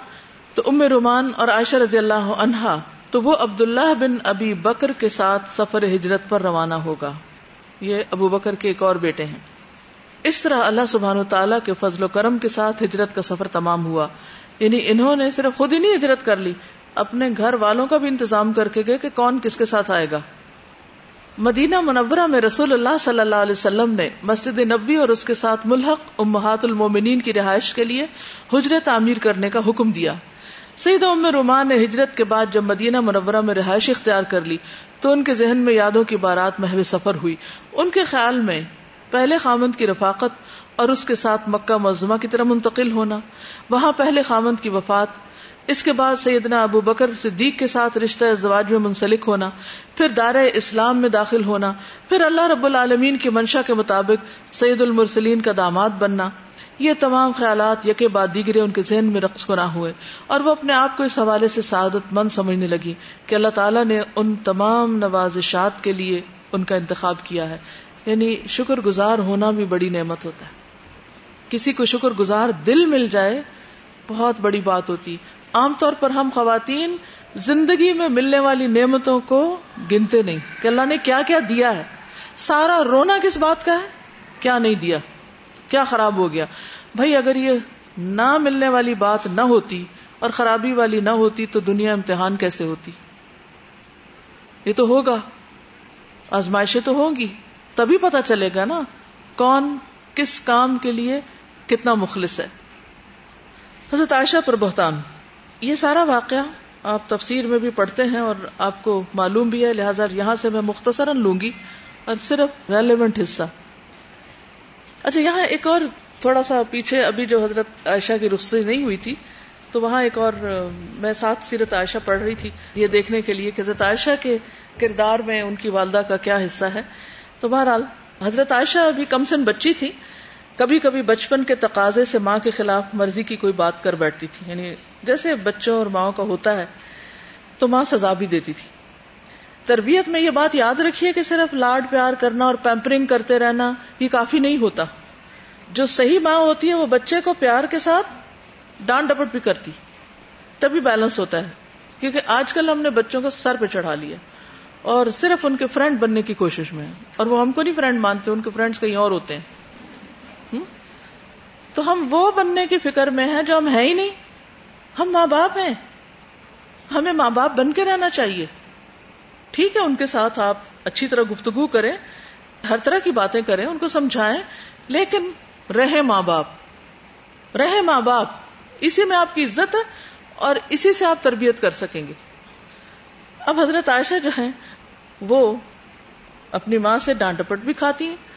Speaker 2: تو ام رومان اور عائشہ رضی اللہ عنہا، تو وہ عبداللہ بن ابی بکر کے ساتھ سفر ہجرت پر روانہ ہوگا۔ یہ ابو بکر کے ایک اور بیٹے ہیں۔ اس طرح اللہ سبحان و تعالیٰ کے فضل و کرم کے ساتھ ہجرت کا سفر تمام ہوا۔ یعنی انہوں نے صرف خود ہی نہیں ہجرت کر لی، اپنے گھر والوں کا بھی انتظام کر کے گئے کہ کون کس کے ساتھ آئے گا۔ مدینہ منورہ میں رسول اللہ صلی اللہ علیہ وسلم نے مسجد نبی اور اس کے ساتھ ملحق امہات المومنین کی رہائش کے لیے حجرت تعمیر کرنے کا حکم دیا۔ سعید ام رومان نے ہجرت کے بعد جب مدینہ منورہ میں رہائش اختیار کر لی، تو ان کے ذہن میں یادوں کی بارات محو سفر ہوئی۔ ان کے خیال میں پہلے خامند کی رفاقت اور اس کے ساتھ مکہ معظمہ کی طرح منتقل ہونا، وہاں پہلے خامند کی وفات اس کے بعد سیدنا ابو بکر صدیق کے ساتھ رشتہ ازدواج میں منسلک ہونا، پھر دار اسلام میں داخل ہونا، پھر اللہ رب العالمین کی منشا کے مطابق سید المرسلین کا داماد بننا۔ یہ تمام خیالات یکے بعد دیگرے ان کے ذہن میں رقص کو نہ ہوئے اور وہ اپنے آپ کو اس حوالے سے سعادت مند سمجھنے لگی کہ اللہ تعالیٰ نے ان تمام نوازشات کے لیے ان کا انتخاب کیا ہے۔ یعنی شکر گزار ہونا بھی بڑی نعمت ہوتا ہے۔ کسی کو شکر گزار دل مل جائے، بہت بڑی بات ہوتی۔ عام طور پر ہم خواتین زندگی میں ملنے والی نعمتوں کو گنتے نہیں کہ اللہ نے کیا کیا دیا ہے؟ سارا رونا کس بات کا ہے؟ کیا نہیں دیا؟ کیا خراب ہو گیا؟ بھائی اگر یہ نہ ملنے والی بات نہ ہوتی اور خرابی والی نہ ہوتی تو دنیا امتحان کیسے ہوتی؟ یہ تو ہوگا۔ آزمائشیں تو ہوں گی۔ تبھی پتا چلے گا نا کون کس کام کے لیے کتنا مخلص ہے۔ حضرت عائشہ پر بہتان۔ یہ سارا واقعہ آپ تفسیر میں بھی پڑھتے ہیں اور آپ کو معلوم بھی ہے، لہٰذا یہاں سے میں مختصراً لوں گی اور صرف ریلیونٹ حصہ۔ اچھا یہاں ایک اور تھوڑا سا پیچھے، ابھی جو حضرت عائشہ کی رخصتی نہیں ہوئی تھی، تو وہاں ایک اور، میں ساتھ سیرت عائشہ پڑھ رہی تھی، یہ دیکھنے کے لیے کہ حضرت عائشہ کے کردار میں ان کی والدہ کا کیا حصہ ہے۔ تو بہرحال، حضرت عائشہ ابھی کم سن بچی تھی کبھی کبھی بچپن کے تقاضے سے ماں کے خلاف مرضی کی کوئی بات کر بیٹھتی تھی۔ یعنی جیسے بچوں اور ماں کا ہوتا ہے تو ماں سزا بھی دیتی تھی۔ تربیت میں یہ بات یاد رکھیے کہ صرف لاڈ پیار کرنا اور پیمپرنگ کرتے رہنا یہ کافی نہیں ہوتا۔ جو صحیح ماں ہوتی ہے وہ بچے کو پیار کے ساتھ ڈانٹ ڈپٹ بھی کرتی۔ تبھی بیلنس ہوتا ہے۔ کیونکہ آج کل ہم نے بچوں کو سر پہ چڑھا لیا۔ اور صرف ان کے فرینڈ بننے کی کوشش میں۔ اور وہ ہم کو نہیں فرینڈ مانتے، ان کے فرینڈس کہیں اور ہوتے ہیں۔ تو ہم وہ بننے کی فکر میں ہیں جو ہم ہیں ہی نہیں۔ ہم ماں باپ ہیں۔ ہمیں ماں باپ بن کے رہنا چاہیے۔ ٹھیک ہے، ان کے ساتھ آپ اچھی طرح گفتگو کریں، ہر طرح کی باتیں کریں، ان کو سمجھائیں، لیکن رہے ماں باپ۔ رہے ماں باپ۔ اسی میں آپ کی عزت ہے اور اسی سے آپ تربیت کر سکیں گے۔ اب حضرت عائشہ جو ہیں، وہ اپنی ماں سے ڈانٹ ڈپٹ بھی کھاتی ہیں۔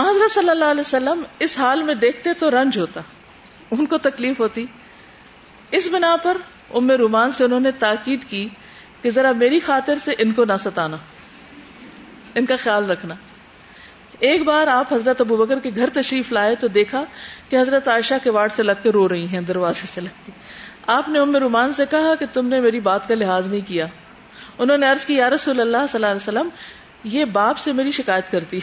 Speaker 2: حضرت صلی اللہ علیہ وسلم اس حال میں دیکھتے تو رنج ہوتا۔ ان کو تکلیف ہوتی۔ اس بنا پر ام رومان سے انہوں نے تاکید کی کہ ذرا میری خاطر سے ان کو نہ ستانا، ان کا خیال رکھنا۔ ایک بار آپ حضرت ابو بکر کے گھر تشریف لائے تو دیکھا کہ حضرت عائشہ کے وارڈ سے لگ کے رو رہی ہیں، دروازے سے لگ کے۔ آپ نے ام رومان سے کہا کہ تم نے میری بات کا لحاظ نہیں کیا۔ انہوں نے عرض کی، یا رسول اللہ صلی اللہ علیہ وسلم، یہ باپ سے میری شکایت کرتی۔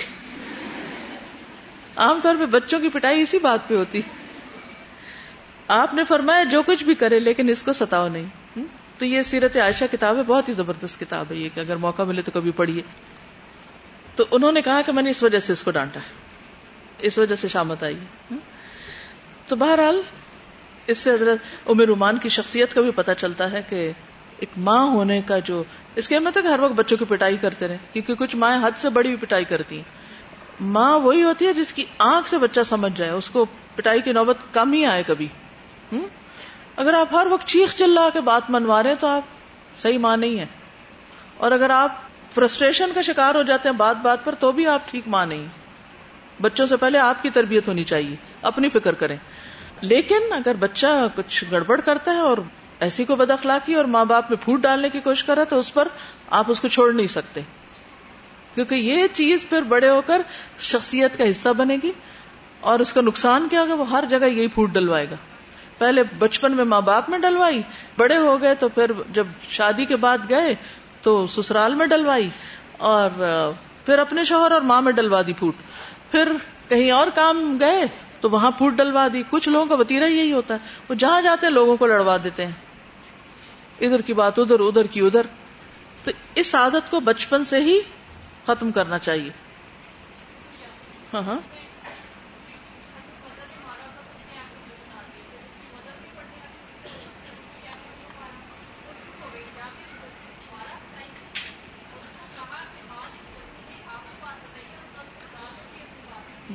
Speaker 2: عام طور پہ بچوں کی پٹائی اسی بات پہ ہوتی۔ آپ نے فرمایا جو کچھ بھی کرے لیکن اس کو ستاؤ نہیں۔ تو یہ سیرت عائشہ کتاب ہے، بہت ہی زبردست کتاب ہے یہ کہ اگر موقع ملے تو کبھی پڑھیے۔ تو انہوں نے کہا کہ میں نے اس وجہ سے اس کو ڈانٹا ہے۔ اس وجہ سے شامت آئی۔ تو بہرحال اس سے حضرت عمر رومان کی شخصیت کا بھی پتہ چلتا ہے کہ ایک ماں ہونے کا جو، اس کے مطلب ہر وقت بچوں کی پٹائی کرتے رہے کیونکہ کچھ مائیں حد سے بڑی بھی پٹائی کرتی ہیں۔ ماں وہی ہوتی ہے جس کی آنکھ سے بچہ سمجھ جائے، اس کو پٹائی کی نوبت کم ہی آئے کبھی۔ اگر آپ ہر وقت چیخ چل کے بات منوا رہے ہیں تو آپ صحیح ماں نہیں ہے اور اگر آپ فرسٹریشن کا شکار ہو جاتے ہیں بات بات پر، تو بھی آپ ٹھیک ماں نہیں۔ بچوں سے پہلے آپ کی تربیت ہونی چاہیے، اپنی فکر کریں۔ لیکن اگر بچہ کچھ گڑبڑ کرتا ہے اور ایسی کو بد اخلاقی اور ماں باپ میں پھوٹ ڈالنے کی کوشش کرا تو اس پر آپ اس کو چھوڑ نہیں سکتے۔ کیونکہ یہ چیز پھر بڑے ہو کر شخصیت کا حصہ بنے گی اور اس کا نقصان کیا ہوگا؟ وہ ہر جگہ یہی پھوٹ ڈلوائے گا۔ پہلے بچپن میں ماں باپ میں ڈلوائی، بڑے ہو گئے تو پھر جب شادی کے بعد گئے تو سسرال میں ڈلوائی اور پھر اپنے شوہر اور ماں میں ڈلوا دی پھوٹ۔ پھر کہیں اور کام گئے تو وہاں پھوٹ ڈلوا دی۔ کچھ لوگوں کا وتیرا یہی ہوتا ہے۔ وہ جہاں جاتے ہیں لوگوں کو لڑوا دیتے ہیں۔ ادھر کی بات ادھر ادھر کی ادھر۔ تو اس عادت کو بچپن سے ہی ختم کرنا چاہیے۔ ہاں ہاں۔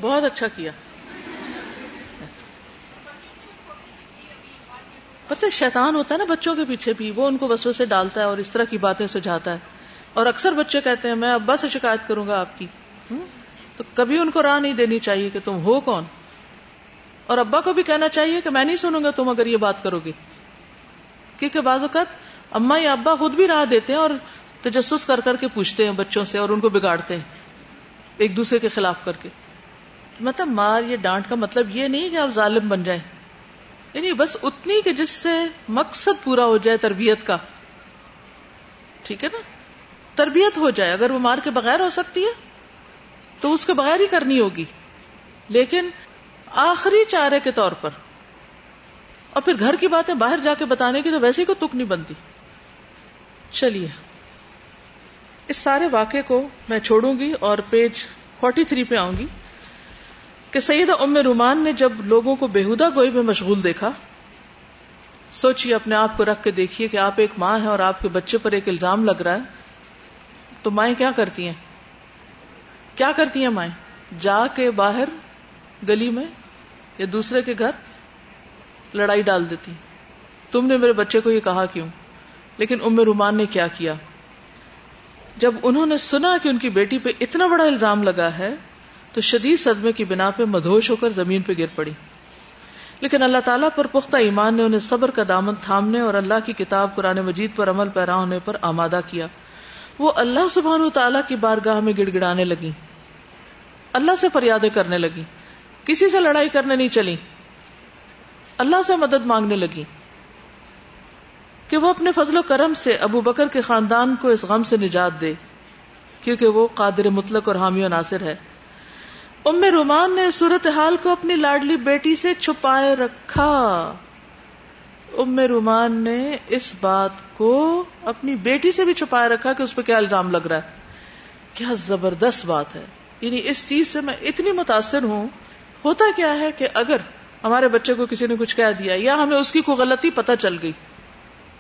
Speaker 2: بہت اچھا کیا۔ پتہ شیطان ہوتا ہے نا بچوں کے پیچھے بھی، وہ ان کو بسوں سے ڈالتا ہے اور اس طرح کی باتیں سجھاتا ہے۔ اور اکثر بچے کہتے ہیں، میں ابا سے شکایت کروں گا آپ کی۔ تو کبھی ان کو راہ نہیں دینی چاہیے کہ تم ہو کون؟ اور ابا کو بھی کہنا چاہیے کہ میں نہیں سنوں گا تم اگر یہ بات کرو گے۔ کیونکہ بعض اوقات اما یا ابا خود بھی راہ دیتے ہیں اور تجسس کر کر کے پوچھتے ہیں بچوں سے اور ان کو بگاڑتے ہیں ایک دوسرے کے خلاف کر کے۔ مطلب مار یہ ڈانٹ کا مطلب یہ نہیں کہ آپ ظالم بن جائیں۔ یعنی بس اتنی کہ جس سے مقصد پورا ہو جائے تربیت کا۔ ٹھیک ہے نا؟ تربیت ہو جائے، اگر وہ مار کے بغیر ہو سکتی ہے، تو اس کے بغیر ہی کرنی ہوگی۔ لیکن آخری چارے کے طور پر، اور پھر گھر کی باتیں باہر جا کے بتانے کی، تو ویسے ہی کو تک نہیں بنتی۔ چلیے، اس سارے واقعے کو میں چھوڑوں گی اور پیج فورٹی تھری پہ آؤں گی کہ سید ام رومان نے جب لوگوں کو بےحدہ گوئی میں مشغول دیکھا، سوچیے اپنے آپ کو رکھ کے دیکھیے کہ آپ ایک ماں ہیں اور آپ کے بچے پر ایک الزام لگ رہا ہے۔ تو مائیں کیا کرتی ہیں؟ کیا کرتی ہیں مائیں؟ جا کے باہر گلی میں یا دوسرے کے گھر لڑائی ڈال دیتی تم نے میرے بچے کو یہ کہا کیوں؟ لیکن ام رومان نے کیا کیا؟ جب انہوں نے سنا کہ ان کی بیٹی پہ اتنا بڑا الزام لگا ہے، تو شدید صدمے کی بنا پہ مدھوش ہو کر زمین پہ گر پڑی۔ لیکن اللہ تعالیٰ پر پختہ ایمان نے انہیں صبر کا دامن تھامنے اور اللہ کی کتاب قرآن مجید پر عمل پیرا ہونے پر آمادہ کیا۔ وہ اللہ سبحان و تعالیٰ کی بارگاہ میں گڑ گڑانے لگی۔ اللہ سے فریادیں کرنے لگی۔ کسی سے لڑائی کرنے نہیں چلی۔ اللہ سے مدد مانگنے لگی۔ کہ وہ اپنے فضل و کرم سے ابو بکر کے خاندان کو اس غم سے نجات دے، کیونکہ وہ قادر مطلق اور حامی و ناصر ہے۔ ام رومان نے صورت حال کو اپنی لاڈلی بیٹی سے چھپائے رکھا۔ ام رومان نے اس بات کو اپنی بیٹی سے بھی چھپائے رکھا کہ اس پہ کیا الزام لگ رہا ہے۔ کیا زبردست بات ہے۔ یعنی اس چیز سے میں اتنی متاثر ہوں۔ ہوتا کیا ہے کہ اگر ہمارے بچے کو کسی نے کچھ کہہ دیا یا ہمیں اس کی کوئی غلطی پتہ چل گئی،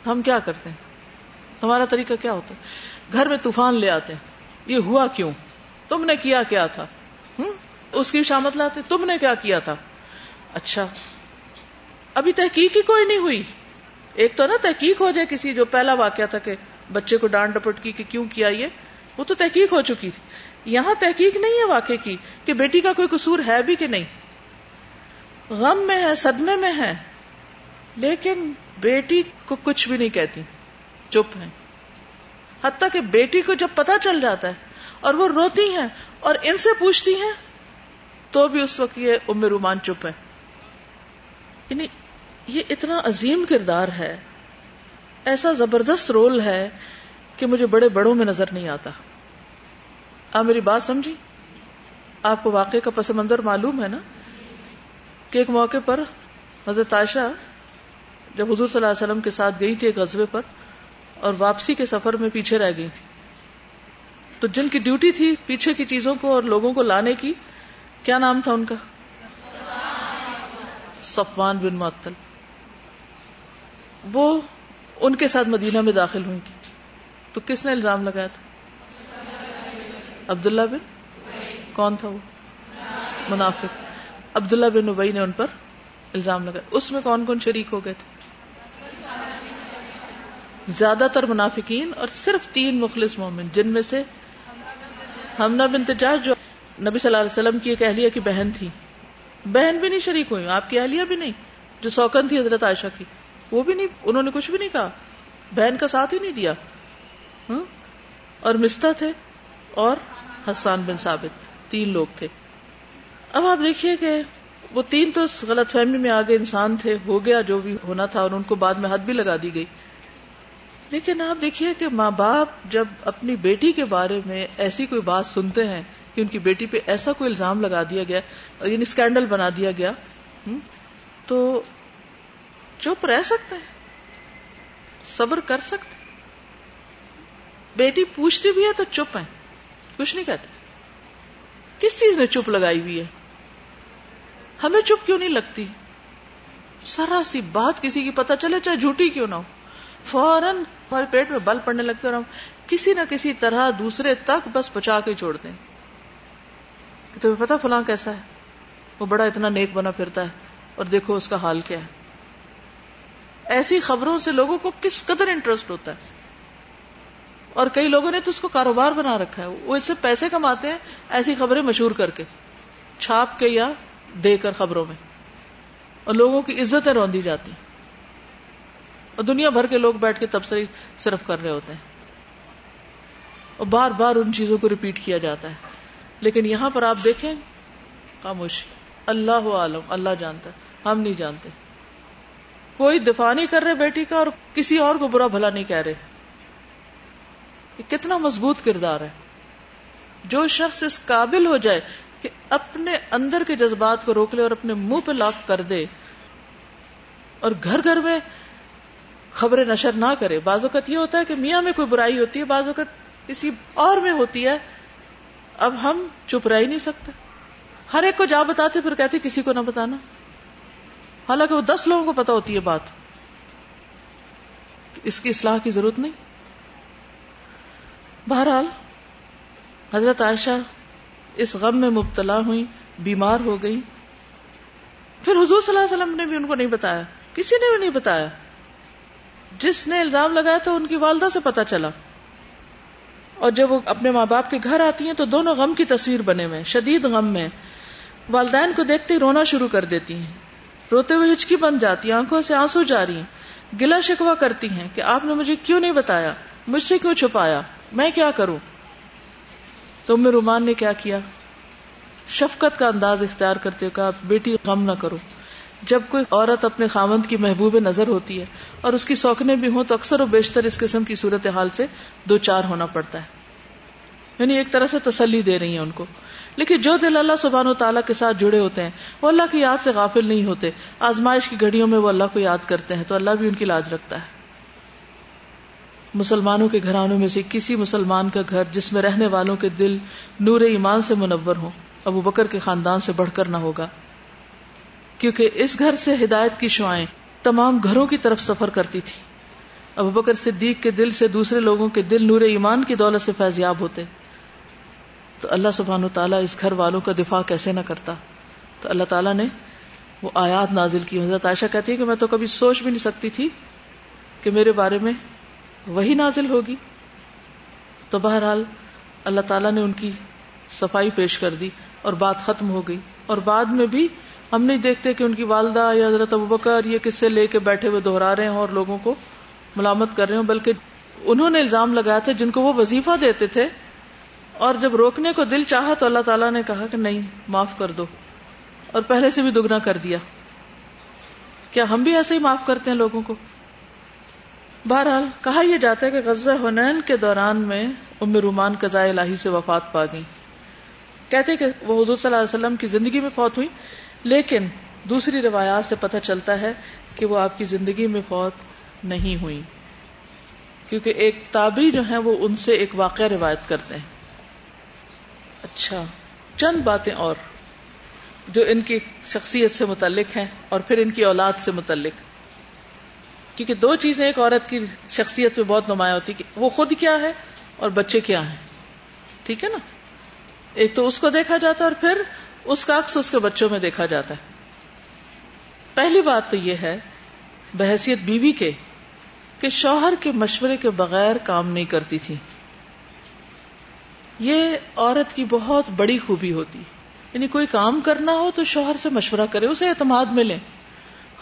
Speaker 2: ہم کیا کرتے ہیں؟ ہمارا طریقہ کیا ہوتا ہے؟ گھر میں طوفان لے آتے ہیں۔ یہ ہوا کیوں؟ تم نے کیا کیا تھا؟ ہوں اس کی شامت لاتے؟ تم نے کیا کیا تھا؟ اچھا ابھی تحقیق ہی کوئی نہیں ہوئی۔ ایک تو نا تحقیق ہو جائے کسی جو پہلا واقعہ تھا کہ بچے کو ڈانٹ ڈپٹ کی کہ کیوں کیا یہ، وہ تو تحقیق ہو چکی تھی۔ یہاں تحقیق نہیں ہے واقع کی کہ بیٹی کا کوئی قصور ہے بھی کہ نہیں۔ غم میں ہے، صدمے میں ہے، لیکن بیٹی کو کچھ بھی نہیں کہتی۔ چپ ہے حتیٰ کہ بیٹی کو جب پتا چل جاتا ہے اور وہ روتی ہیں اور ان سے پوچھتی ہیں، تو بھی اس وقت یہ ام رومان چپ ہے۔ یعنی یہ اتنا عظیم کردار ہے، ایسا زبردست رول ہے کہ مجھے بڑے بڑوں میں نظر نہیں آتا۔ آپ میری بات سمجھی؟ آپ کو واقعے کا پس منظر معلوم ہے نا؟ کہ ایک موقع پر حضرت عائشہ جب حضور صلی اللہ علیہ وسلم کے ساتھ گئی تھی ایک غزبے پر اور واپسی کے سفر میں پیچھے رہ گئی تھی۔ تو جن کی ڈیوٹی تھی پیچھے کی چیزوں کو اور لوگوں کو لانے کی، کیا نام تھا ان کا؟ صفوان بن معطل۔ وہ ان کے ساتھ مدینہ میں داخل ہوئی تھی تو کس نے الزام لگایا تھا؟ عبداللہ بن کون تھا وہ؟ منافق۔ عبداللہ بن ابئی نے ان پر الزام لگایا۔ اس میں کون کون شریک ہو گئے تھے؟ زیادہ تر منافقین اور صرف تین مخلص مومن، جن میں سے ہمنا بن تجاج جو نبی صلی اللہ علیہ وسلم کی ایک اہلیہ کی بہن تھی۔ بہن بھی نہیں شریک ہوئی، آپ کی اہلیہ بھی نہیں، جو سوکن تھی حضرت عائشہ کی۔ وہ بھی نہیں انہوں نے کچھ بھی نہیں کہا۔ بہن کا ساتھ ہی نہیں دیا۔ اور مستا تھے اور حسان بن ثابت۔ تین لوگ تھے۔ اب آپ دیکھیے کہ وہ تین تو غلط فہمی میں آگے انسان تھے، ہو گیا جو بھی ہونا تھا اور ان کو بعد میں حد بھی لگا دی گئی۔ لیکن آپ دیکھیے کہ ماں باپ جب اپنی بیٹی کے بارے میں ایسی کوئی بات سنتے ہیں کہ ان کی بیٹی پہ ایسا کوئی الزام لگا دیا گیا یعنی اسکینڈل بنا دیا گیا تو چپ رہ سکتے ہیں؟ صبر کر سکتے بیٹی پوچھتی بھی ہے تو چپ ہے کچھ نہیں کہتے۔ کس چیز نے چپ لگائی ہوئی ہے؟ ہمیں چپ کیوں نہیں لگتی؟ سرا سی بات کسی کی پتہ چلے، چاہے جھوٹی کیوں نہ ہو۔ فوراً ہمارے پیٹ میں بل پڑنے لگتے اور ہم کسی نہ کسی طرح دوسرے تک بس پچا کے چھوڑ دیں۔ تمہیں پتا فلاں کیسا ہے؟ وہ بڑا اتنا نیک بنا پھرتا ہے۔ اور دیکھو اس کا حال کیا ہے۔ ایسی خبروں سے لوگوں کو کس قدر انٹرسٹ ہوتا ہے؟ اور کئی لوگوں نے تو اس کو کاروبار بنا رکھا ہے۔ وہ اس سے پیسے کماتے ہیں، ایسی خبریں مشہور کر کے، چھاپ کے یا دے کر خبروں میں۔ اور لوگوں کی عزتیں روندی جاتی اور دنیا بھر کے لوگ بیٹھ کے تبصرے صرف کر رہے ہوتے ہیں۔ اور بار بار ان چیزوں کو ریپیٹ کیا جاتا ہے۔ لیکن یہاں پر آپ دیکھیں خاموشی اللہ عالم، اللہ جانتا ہے، ہم نہیں جانتے۔ کوئی دفاع نہیں کر رہے بیٹی کا اور کسی اور کو برا بھلا نہیں کہہ رہے یہ کتنا مضبوط کردار ہے۔ جو شخص اس قابل ہو جائے کہ اپنے اندر کے جذبات کو روک لے اور اپنے منہ پہ لاک کر دے اور گھر گھر میں خبریں نشر نہ کرے۔ بعض اوقات یہ ہوتا ہے کہ میاں میں کوئی برائی ہوتی ہے، بعض اوقات کسی اور میں ہوتی ہے۔ اب ہم چپ رہ ہی نہیں سکتے۔ ہر ایک کو جا بتاتے پھر کہتے کسی کو نہ بتانا۔ حالانکہ وہ دس لوگوں کو پتا ہوتی ہے بات۔ اس کی اصلاح کی ضرورت نہیں۔ بہرحال، حضرت عائشہ اس غم میں مبتلا ہوئی، بیمار ہو گئی۔ پھر حضور صلی اللہ علیہ وسلم نے بھی ان کو نہیں بتایا۔ کسی نے بھی نہیں بتایا۔ جس نے الزام لگایا تھا، ان کی والدہ سے پتا چلا۔ اور جب وہ اپنے ماں باپ کے گھر آتی ہیں، تو دونوں غم کی تصویر بنے ہوئے شدید غم میں۔ والدین کو دیکھتے ہی رونا شروع کر دیتی ہیں۔ روتے ہوئے ہچکی بن جاتی آنکھوں سے آنسو جاری ہیں۔ گلا شکوا کرتی ہیں کہ آپ نے مجھے کیوں نہیں بتایا؟ مجھ سے کیوں چھپایا؟ میں کیا کروں؟ تو ام رومان نے کیا کیا؟ شفقت کا انداز اختیار کرتے کہا، بیٹی، غم نہ کرو۔ جب کوئی عورت اپنے خامند کی محبوب نظر ہوتی ہے اور اس کی سوکھنے بھی ہوں، تو اکثر و بیشتر اس قسم کی صورت حال سے دو چار ہونا پڑتا ہے۔ یعنی ایک طرح سے تسلی دے رہی ہیں ان کو۔ لیکن جو دل اللہ سبحان و تعالیٰ کے ساتھ جڑے ہوتے ہیں، وہ اللہ کی یاد سے غافل نہیں ہوتے۔ آزمائش کی گھڑیوں میں وہ اللہ کو یاد کرتے ہیں، تو اللہ بھی ان کی لاج رکھتا ہے۔ مسلمانوں کے گھرانوں میں سے کسی مسلمان کا گھر جس میں رہنے والوں کے دل نور ایمان سے منور ہوں، ابو بکر کے خاندان سے بڑھ کر نہ ہوگا۔ کیونکہ اس گھر سے ہدایت کی شعائیں تمام گھروں کی طرف سفر کرتی تھی۔ ابو بکر صدیق کے دل سے دوسرے لوگوں کے دل نور ایمان کی دولت سے فیضیاب ہوتے۔ تو اللہ سبحان و تعالیٰ اس گھر والوں کا دفاع کیسے نہ کرتا؟ تو اللہ تعالیٰ نے وہ آیات نازل کی حضرت عائشہ کہتی ہے کہ میں تو کبھی سوچ بھی نہیں سکتی تھی کہ میرے بارے میں وہی نازل ہوگی۔ تو بہرحال اللہ تعالیٰ نے ان کی صفائی پیش کر دی اور بات ختم ہو گئی۔ اور بعد میں بھی ہم نہیں دیکھتے کہ ان کی والدہ یا حضرت ابوبکر یہ کس سے لے کے بیٹھے ہوئے دوہرا رہے ہوں اور لوگوں کو ملامت کر رہے ہوں بلکہ انہوں نے الزام لگایا تھا جن کو وہ وظیفہ دیتے تھے اور جب روکنے کو دل چاہا تو اللہ تعالیٰ نے کہا کہ نہیں، معاف کر دو۔ اور پہلے سے بھی دگنا کر دیا۔ کیا ہم بھی ایسے ہی معاف کرتے ہیں لوگوں کو؟ بہرحال، کہا یہ جاتا ہے کہ غزوہ ہنین کے دوران میں ام رومان قضاء الہی سے وفات پا گئی کہتے کہ وہ حضور صلی اللہ علیہ وسلم کی زندگی میں فوت ہوئی۔ لیکن دوسری روایات سے پتہ چلتا ہے کہ وہ آپ کی زندگی میں فوت نہیں ہوئی۔ کیونکہ ایک تابی جو ہیں وہ ان سے ایک واقعہ روایت کرتے ہیں۔ اچھا چند باتیں اور جو ان کی شخصیت سے متعلق ہیں اور پھر ان کی اولاد سے متعلق۔ کیونکہ دو چیزیں ایک عورت کی شخصیت میں بہت نمایاں ہوتی کہ وہ خود کیا ہے اور بچے کیا ہیں۔ ٹھیک ہے نا؟ ایک تو اس کو دیکھا جاتا ہے اور پھر اس کا عکس اس کے بچوں میں دیکھا جاتا ہے۔ پہلی بات تو یہ ہے بحثیت بیوی کے، کہ شوہر کے مشورے کے بغیر کام نہیں کرتی تھی۔ یہ عورت کی بہت بڑی خوبی ہوتی یعنی کوئی کام کرنا ہو تو شوہر سے مشورہ کرے، اسے اعتماد ملے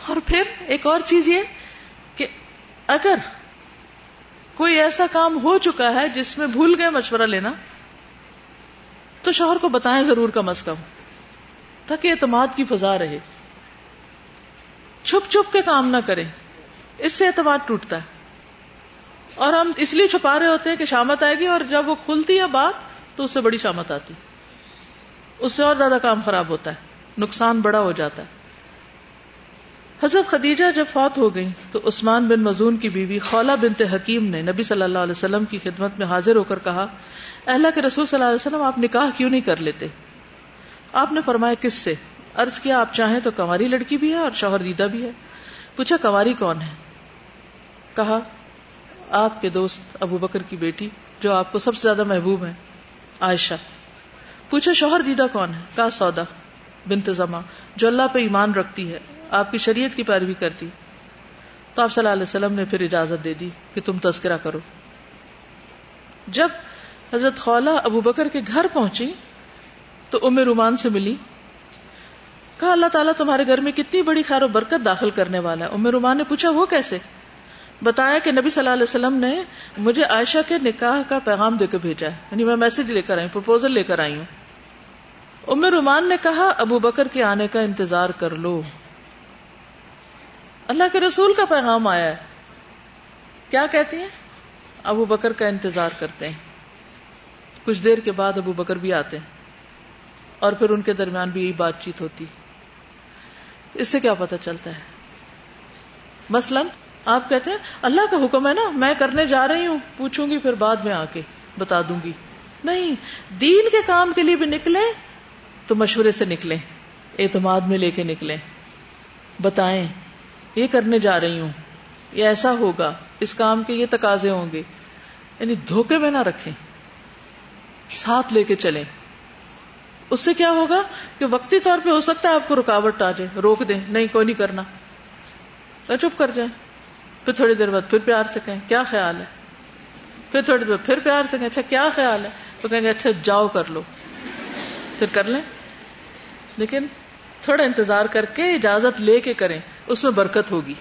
Speaker 2: اور پھر ایک اور چیز یہ کہ اگر کوئی ایسا کام ہو چکا ہے جس میں بھول گئے مشورہ لینا، تو شوہر کو بتائیں ضرور کم از کم، تاکہ اعتماد کی فضا رہے۔ چھپ چھپ کے کام نہ کریں، اس سے اعتماد ٹوٹتا ہے۔ اور ہم اس لیے چھپا رہے ہوتے ہیں کہ شامت آئے گی اور جب وہ کھلتی ہے بات تو اس سے بڑی شامت آتی اس سے اور زیادہ کام خراب ہوتا ہے نقصان بڑا ہو جاتا ہے حضرت خدیجہ جب فوت ہو گئی تو عثمان بن مزون کی بیوی خولا بنت حکیم نے نبی صلی اللہ علیہ وسلم کی خدمت میں حاضر ہو کر کہا اللہ کے رسول صلی اللہ علیہ وسلم، آپ نکاح کیوں نہیں کر لیتے؟ آپ نے فرمایا، کس سے؟ عرض کیا، آپ چاہیں تو کنواری لڑکی بھی ہے اور شوہر دیدہ بھی ہے۔ پوچھا، کنواری کون ہے؟ کہا آپ کے دوست ابو بکر کی بیٹی جو آپ کو سب سے زیادہ محبوب ہے عائشہ۔ پوچھا شوہر دیدہ کون ہے؟ کہا سودا۔ بنت زما جو اللہ پہ ایمان رکھتی ہے، آپ کی شریعت کی پیروی کرتی۔ تو آپ صلی اللہ علیہ وسلم نے پھر اجازت دے دی کہ تم تذکرہ کرو۔ جب حضرت خولا ابو بکر کے گھر پہنچی، تو ام رومان سے ملی۔ کہا، اللہ تعالیٰ تمہارے گھر میں کتنی بڑی خیر و برکت داخل کرنے والا ہے۔ ام رومان نے پوچھا، وہ کیسے؟ بتایا کہ نبی صلی اللہ علیہ وسلم نے مجھے عائشہ کے نکاح کا پیغام دے کے بھیجا ہے۔ یعنی میں میسج لے کر آئی پرپوزل لے کر آئی ہوں۔ ام رومان نے کہا، ابو بکر کے آنے کا انتظار کر لو۔ اللہ کے رسول کا پیغام آیا ہے۔ کیا کہتی ہیں؟ ابو بکر کا انتظار کرتے ہیں۔ کچھ دیر کے بعد ابو بکر بھی آتے ہیں۔ اور پھر ان کے درمیان بھی یہی بات چیت ہوتی۔ اس سے کیا پتا چلتا ہے؟ مثلاً آپ کہتے ہیں، اللہ کا حکم ہے نا، میں کرنے جا رہی ہوں، پوچھوں گی پھر بعد میں آ کے بتا دوں گی۔ نہیں، دین کے کام کے لیے بھی نکلے تو مشورے سے نکلے اعتماد میں لے کے نکلے بتائیں، یہ کرنے جا رہی ہوں، یہ ایسا ہوگا، اس کام کے یہ تقاضے ہوں گے۔ یعنی دھوکے میں نہ رکھیں، ساتھ لے کے چلیں۔ اس سے کیا ہوگا کہ وقتی طور پہ ہو سکتا ہے آپ کو رکاوٹ آ جائے، روک دیں، نہیں، کوئی نہیں کرنا۔ چپ کر جائیں۔ پھر تھوڑی دیر بعد پھر پیار سے کہیں، کیا خیال ہے؟ پھر تھوڑی دیر پھر پیار سے کہیں اچھا کیا خیال ہے؟ تو کہیں گے اچھا جاؤ کر لو۔ پھر کر لیں۔ لیکن تھوڑا انتظار کر کے اجازت لے کے کریں، اس میں برکت ہوگی۔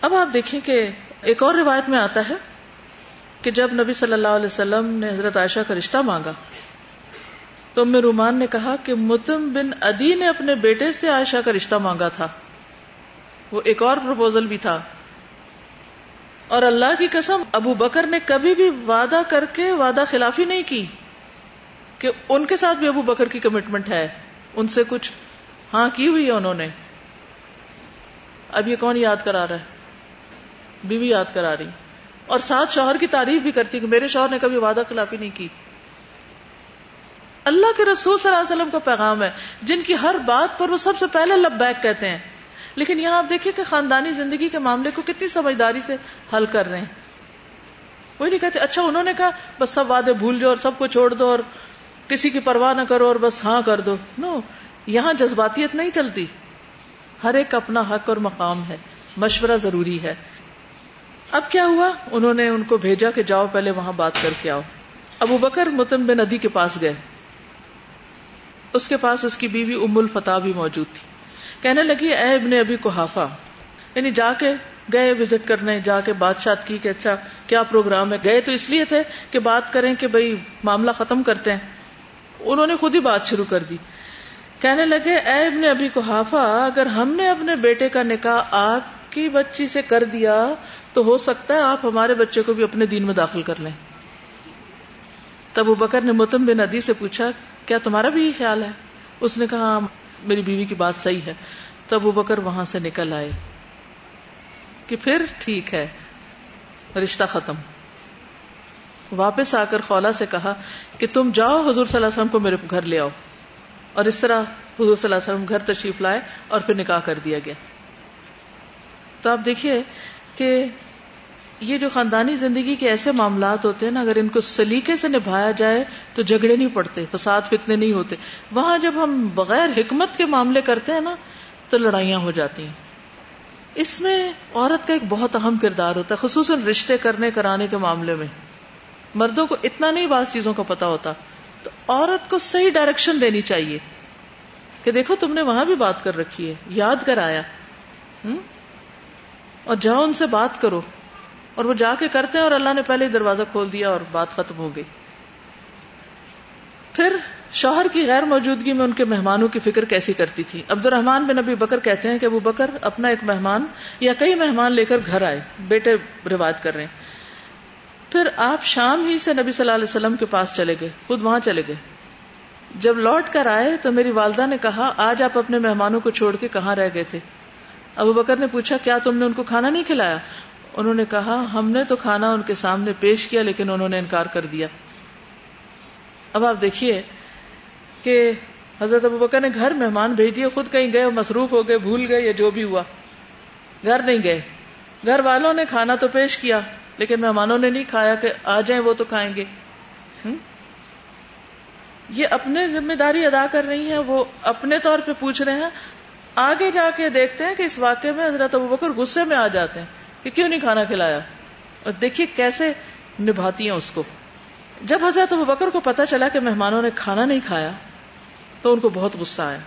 Speaker 2: اب آپ دیکھیں کہ ایک اور روایت میں آتا ہے کہ جب نبی صلی اللہ علیہ وسلم نے حضرت عائشہ کا رشتہ مانگا، تو ام رومان نے کہا کہ متم بن ادی نے اپنے بیٹے سے عائشہ کا رشتہ مانگا تھا۔ وہ ایک اور پرپوزل بھی تھا۔ اور اللہ کی قسم، ابو بکر نے کبھی بھی وعدہ کر کے وعدہ خلافی نہیں کی کہ ان کے ساتھ بھی ابو بکر کی کمٹمنٹ ہے۔ ان سے کچھ ہاں کی ہوئی ہے انہوں نے۔ اب یہ کون یاد کرا رہا ہے؟ بیوی یاد کرا رہی۔ اور ساتھ شوہر کی تعریف بھی کرتی کہ میرے شوہر نے کبھی وعدہ خلافی نہیں کی۔ اللہ کے رسول صلی اللہ علیہ وسلم کا پیغام ہے۔ جن کی ہر بات پر وہ سب سے پہلے لب بیک کہتے ہیں۔ لیکن یہاں آپ دیکھیں کہ خاندانی زندگی کے معاملے کو کتنی سمجھداری سے حل کر رہے ہیں۔ وہی نہیں کہتے اچھا انہوں نے کہا، بس سب وعدے بھول جاؤ اور سب کو چھوڑ دو اور کسی کی پرواہ نہ کرو اور بس ہاں کر دو۔ نو، یہاں جذباتیت نہیں چلتی۔ ہر ایک اپنا حق اور مقام ہے، مشورہ ضروری ہے۔ اب کیا ہوا؟ انہوں نے ان کو بھیجا کہ جاؤ پہلے وہاں بات کر کے آؤ۔ ابو بکر متم بن ندی کے پاس گئے۔ اس کے پاس اس کی بیوی ام الفتح بھی موجود تھی۔ کہنے لگی، اے ابن ابھی کوحافا یعنی جا کے گئے وزٹ کرنے، جا کے بات شات کی کہ اچھا کیا پروگرام ہے؟ گئے تو اس لیے تھے کہ بات کریں کہ بھائی معاملہ ختم کرتے ہیں۔ انہوں نے خود ہی بات شروع کر دی۔ کہنے لگے، اے ابن ابھی کوحافا اگر ہم نے اپنے بیٹے کا نکاح آپ کی بچی سے کر دیا، تو ہو سکتا ہے آپ ہمارے بچے کو بھی اپنے دین میں داخل کر لیں۔ تب بکر نے متم بن ندی سے پوچھا، کیا تمہارا بھی یہ خیال ہے؟ اس نے کہا میری بیوی کی بات صحیح ہے تب وہ بکر وہاں سے نکل آئے کہ پھر ٹھیک ہے، رشتہ ختم۔ واپس آ کر خولا سے کہا کہ تم جاؤ، حضور صلی اللہ علیہ وسلم کو میرے گھر لے آؤ۔ اور اس طرح حضور صلی اللہ علیہ وسلم گھر تشریف لائے اور پھر نکاح کر دیا گیا۔ تو آپ دیکھیے کہ یہ جو خاندانی زندگی کے ایسے معاملات ہوتے ہیں نا، اگر ان کو سلیقے سے نبھایا جائے تو جھگڑے نہیں پڑتے، فساد، فتنے نہیں ہوتے۔ وہاں جب ہم بغیر حکمت کے معاملے کرتے ہیں نا، تو لڑائیاں ہو جاتی ہیں۔ اس میں عورت کا ایک بہت اہم کردار ہوتا ہے، خصوصاً رشتے کرنے، کرانے کے معاملے میں۔ مردوں کو اتنا نہیں بعض چیزوں کا پتا ہوتا، تو عورت کو صحیح ڈائریکشن دینی چاہیے۔ کہ دیکھو، تم نے وہاں بھی بات کر رکھی ہے، یاد کرایا۔ اور جاؤ ان سے بات کرو۔ اور وہ جا کے کرتے ہیں اور اللہ نے پہلے ہی دروازہ کھول دیا اور بات ختم ہو گئی۔ پھر شوہر کی غیر موجودگی میں ان کے مہمانوں کی فکر کیسی کرتی تھی؟ عبد الرحمان بن ابی بکر کہتے ہیں کہ ابو بکر اپنا ایک مہمان یا کئی مہمان لے کر گھر آئے، بیٹے روایت کر رہے ہیں۔ پھر آپ شام ہی سے نبی صلی اللہ علیہ وسلم کے پاس چلے گئے، خود وہاں چلے گئے۔ جب لوٹ کر آئے تو میری والدہ نے کہا، آج آپ اپنے مہمانوں کو چھوڑ کے کہاں رہ گئے تھے؟ ابو بکر نے پوچھا، کیا تم نے ان کو کھانا نہیں کھلایا؟ انہوں نے کہا، ہم نے تو کھانا ان کے سامنے پیش کیا، لیکن انہوں نے انکار کر دیا۔ اب آپ دیکھیے کہ حضرت ابو بکر نے گھر مہمان بھیج دیے خود کہیں گئے، مصروف ہو گئے، بھول گئے، یا جو بھی ہوا۔ گھر نہیں گئے۔ گھر والوں نے کھانا تو پیش کیا، لیکن مہمانوں نے نہیں کھایا کہ آ جائیں، وہ تو کھائیں گے۔ یہ اپنے ذمہ داری ادا کر رہی ہیں، وہ اپنے طور پہ پوچھ رہے ہیں۔ آگے جا کے دیکھتے ہیں کہ اس واقعے میں حضرت ابو بکر غصے میں آ جاتے ہیں۔ کہ کیوں نہیں کھانا کھلایا؟ اور دیکھیے کیسے نبھاتی ہیں اس کو۔ جب حضرت ابو بکر کو پتا چلا کہ مہمانوں نے کھانا نہیں کھایا، تو ان کو بہت غصہ آیا۔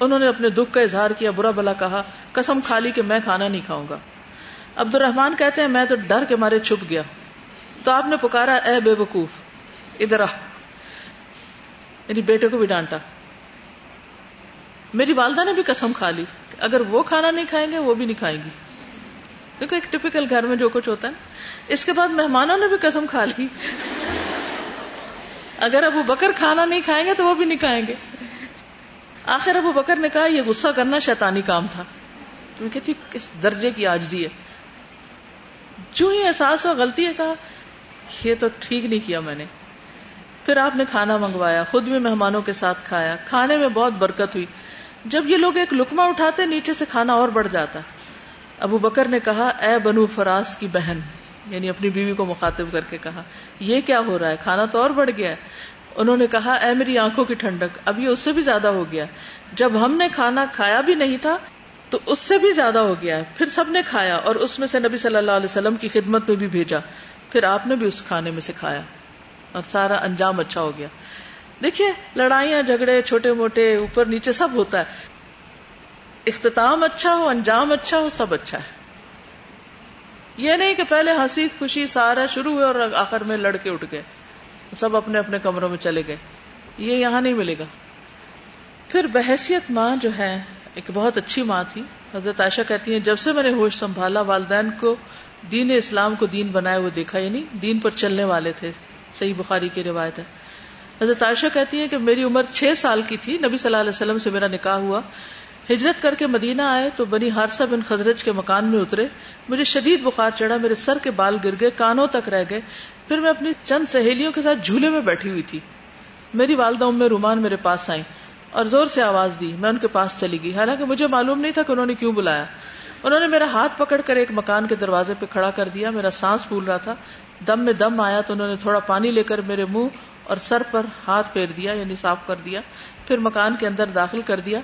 Speaker 2: انہوں نے اپنے دکھ کا اظہار کیا، برا بلا کہا، قسم کھا لی کہ میں کھانا نہیں کھاؤں گا۔ عبد الرحمان کہتے ہیں، میں تو ڈر کے مارے چھپ گیا۔ تو آپ نے پکارا، اے بے وقوف، ادھر آ۔ میری بیٹے کو بھی ڈانٹا۔ میری والدہ نے بھی قسم کھا لی اگر وہ کھانا نہیں کھائیں گے، وہ بھی نہیں کھائیں گی۔ دیکھو، ایک ٹپکل گھر میں جو کچھ ہوتا ہے، اس کے بعد مہمانوں نے بھی قسم کھا لی۔ اگر ابو بکر کھانا نہیں کھائیں گے تو وہ بھی نہیں کھائیں گے۔ آخر ابو بکر نے کہا، یہ غصہ کرنا شیطانی کام تھا۔ کہتی کس درجے کی آجزی ہے۔ جو ہی احساس ہو غلطی ہے، کہا، یہ تو ٹھیک نہیں کیا میں نے۔ پھر آپ نے کھانا منگوایا، خود بھی مہمانوں کے ساتھ کھایا۔ کھانے میں بہت برکت ہوئی۔ جب یہ لوگ ایک لکما اٹھاتے، نیچے سے کھانا اور بڑھ جاتا۔ ابو بکر نے کہا، اے بنو فراز کی بہن یعنی اپنی بیوی کو مخاطب کر کے کہا، یہ کیا ہو رہا ہے؟ کھانا تو اور بڑھ گیا ہے۔ انہوں نے کہا، اے میری آنکھوں کی ٹھنڈک، اب یہ اس سے بھی زیادہ ہو گیا۔ جب ہم نے کھانا کھایا بھی نہیں تھا، تو اس سے بھی زیادہ ہو گیا ہے۔ پھر سب نے کھایا اور اس میں سے نبی صلی اللہ علیہ وسلم کی خدمت میں بھی بھیجا۔ پھر آپ نے بھی اس کھانے میں سے کھایا۔ اور سارا انجام اچھا ہو گیا۔ دیکھیے، لڑائیاں، جھگڑے، چھوٹے موٹے، اوپر نیچے سب ہوتا ہے۔ اختتام اچھا ہو، انجام اچھا ہو، سب اچھا ہے۔ یہ نہیں کہ پہلے ہنسی خوشی سارا شروع ہوئے اور آخر میں لڑکے اٹھ گئے۔ سب اپنے اپنے کمروں میں چلے گئے۔ یہ یہاں نہیں ملے گا۔ پھر بحثیت ماں جو ہے، ایک بہت اچھی ماں تھی۔ حضرت عائشہ کہتی ہیں، جب سے میں نے ہوش سنبھالا، والدین کو، دین اسلام کو دین بنائے ہوئے دیکھا ہی نہیں دین پر چلنے والے تھے۔ صحیح بخاری کی روایت ہے۔ حضرت عائشہ کہتی ہیں کہ میری عمر چھ سال کی تھی۔ نبی صلی اللہ علیہ وسلم سے میرا نکاح ہوا۔ ہجرت کر کے مدینہ آئے تو بنی ہارسا بن خزرج کے مکان میں اترے۔ مجھے شدید بخار چڑھا، میرے سر کے بال گر گئے، کانوں تک رہ گئے۔ پھر میں اپنی چند سہیلیوں کے ساتھ جھولے میں بیٹھی ہوئی تھی۔ میری والدہ ام رومان میرے پاس آئی اور زور سے آواز دی، میں ان کے پاس چلی گئی۔ حالانکہ مجھے معلوم نہیں تھا کہ انہوں نے کیوں بلایا۔ انہوں نے میرا ہاتھ پکڑ کر ایک مکان کے دروازے پہ کھڑا کر دیا۔ میرا سانس پھول رہا تھا۔ دم میں دم آیا تو انہوں نے تھوڑا پانی لے کر میرے منہ اور سر پر ہاتھ پھیر دیا یعنی صاف کر دیا۔ پھر مکان کے اندر داخل کر دیا۔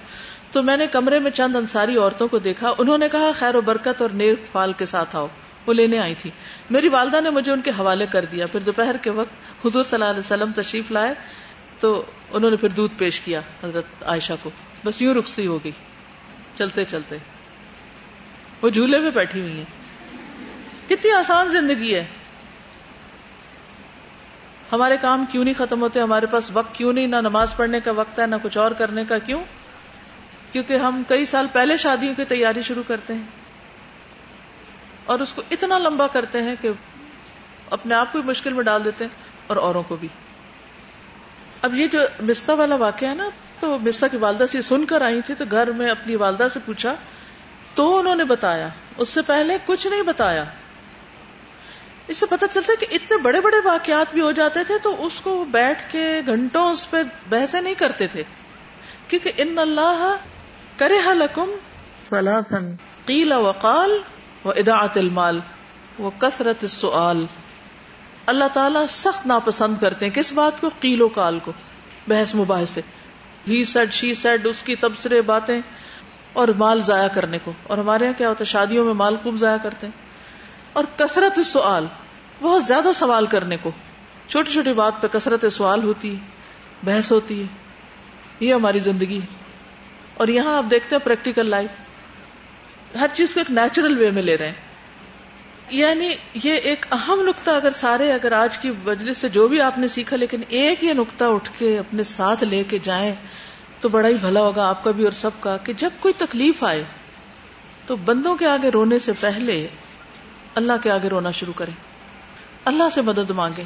Speaker 2: تو میں نے کمرے میں چند انصاری عورتوں کو دیکھا۔ انہوں نے کہا، خیر و برکت اور نیک فال کے ساتھ آؤ۔ وہ لینے آئی تھی۔ میری والدہ نے مجھے ان کے حوالے کر دیا۔ پھر دوپہر کے وقت حضور صلی اللہ علیہ وسلم تشریف لائے تو انہوں نے پھر دودھ پیش کیا حضرت عائشہ کو۔ بس یوں رخصتی ہو گئی۔ چلتے چلتے۔ وہ جھولے میں بیٹھی ہوئی ہیں۔ کتنی آسان زندگی ہے۔ ہمارے کام کیوں نہیں ختم ہوتے؟ ہمارے پاس وقت کیوں نہیں؟ نہ نماز پڑھنے کا وقت ہے، نہ کچھ اور کرنے کا۔ کیوں؟ کیونکہ ہم کئی سال پہلے شادیوں کی تیاری شروع کرتے ہیں اور اس کو اتنا لمبا کرتے ہیں کہ اپنے آپ کو مشکل میں ڈال دیتے ہیں اور اوروں کو بھی۔ اب یہ جو مستا والا واقعہ ہے نا، تو مستا کی والدہ سے سن کر آئی تھی تو گھر میں اپنی والدہ سے پوچھا، تو انہوں نے بتایا، اس سے پہلے کچھ نہیں بتایا۔ اس سے پتہ چلتا ہے کہ اتنے بڑے بڑے واقعات بھی ہو جاتے تھے تو اس کو بیٹھ کے گھنٹوں اس پہ بحثیں نہیں کرتے تھے۔ کیونکہ ان اللہ کرے حلکم قیل وقال و ادا المال وہ کثرت السؤال۔ اللہ تعالیٰ سخت ناپسند کرتے ہیں کس بات کو؟ قیل و کال کو بحث مباحث سے۔ ہی سیڈ شی سیڈ اس کی تبصرے باتیں۔ اور مال ضائع کرنے کو۔ اور ہمارے یہاں کیا ہوتا ہے؟ شادیوں میں مال خوب ضائع کرتے ہیں۔ اور کثرت سوال بہت زیادہ سوال کرنے کو۔ چھوٹی چھوٹی بات پہ کثرت سوال ہوتی ہے بحث ہوتی ہے۔ یہ ہماری زندگی اور یہاں آپ دیکھتے ہیں پریکٹیکل لائف ہر چیز کو ایک نیچرل وے میں لے رہے ہیں. یعنی یہ ایک اہم نقطہ اگر سارے اگر آج کی وجہ سے جو بھی آپ نے سیکھا لیکن ایک یہ نقطہ اٹھ کے اپنے ساتھ لے کے جائیں تو بڑا ہی بھلا ہوگا آپ کا بھی اور سب کا کہ جب کوئی تکلیف آئے تو بندوں کے آگے رونے سے پہلے اللہ کے آگے رونا شروع کریں. اللہ سے مدد مانگے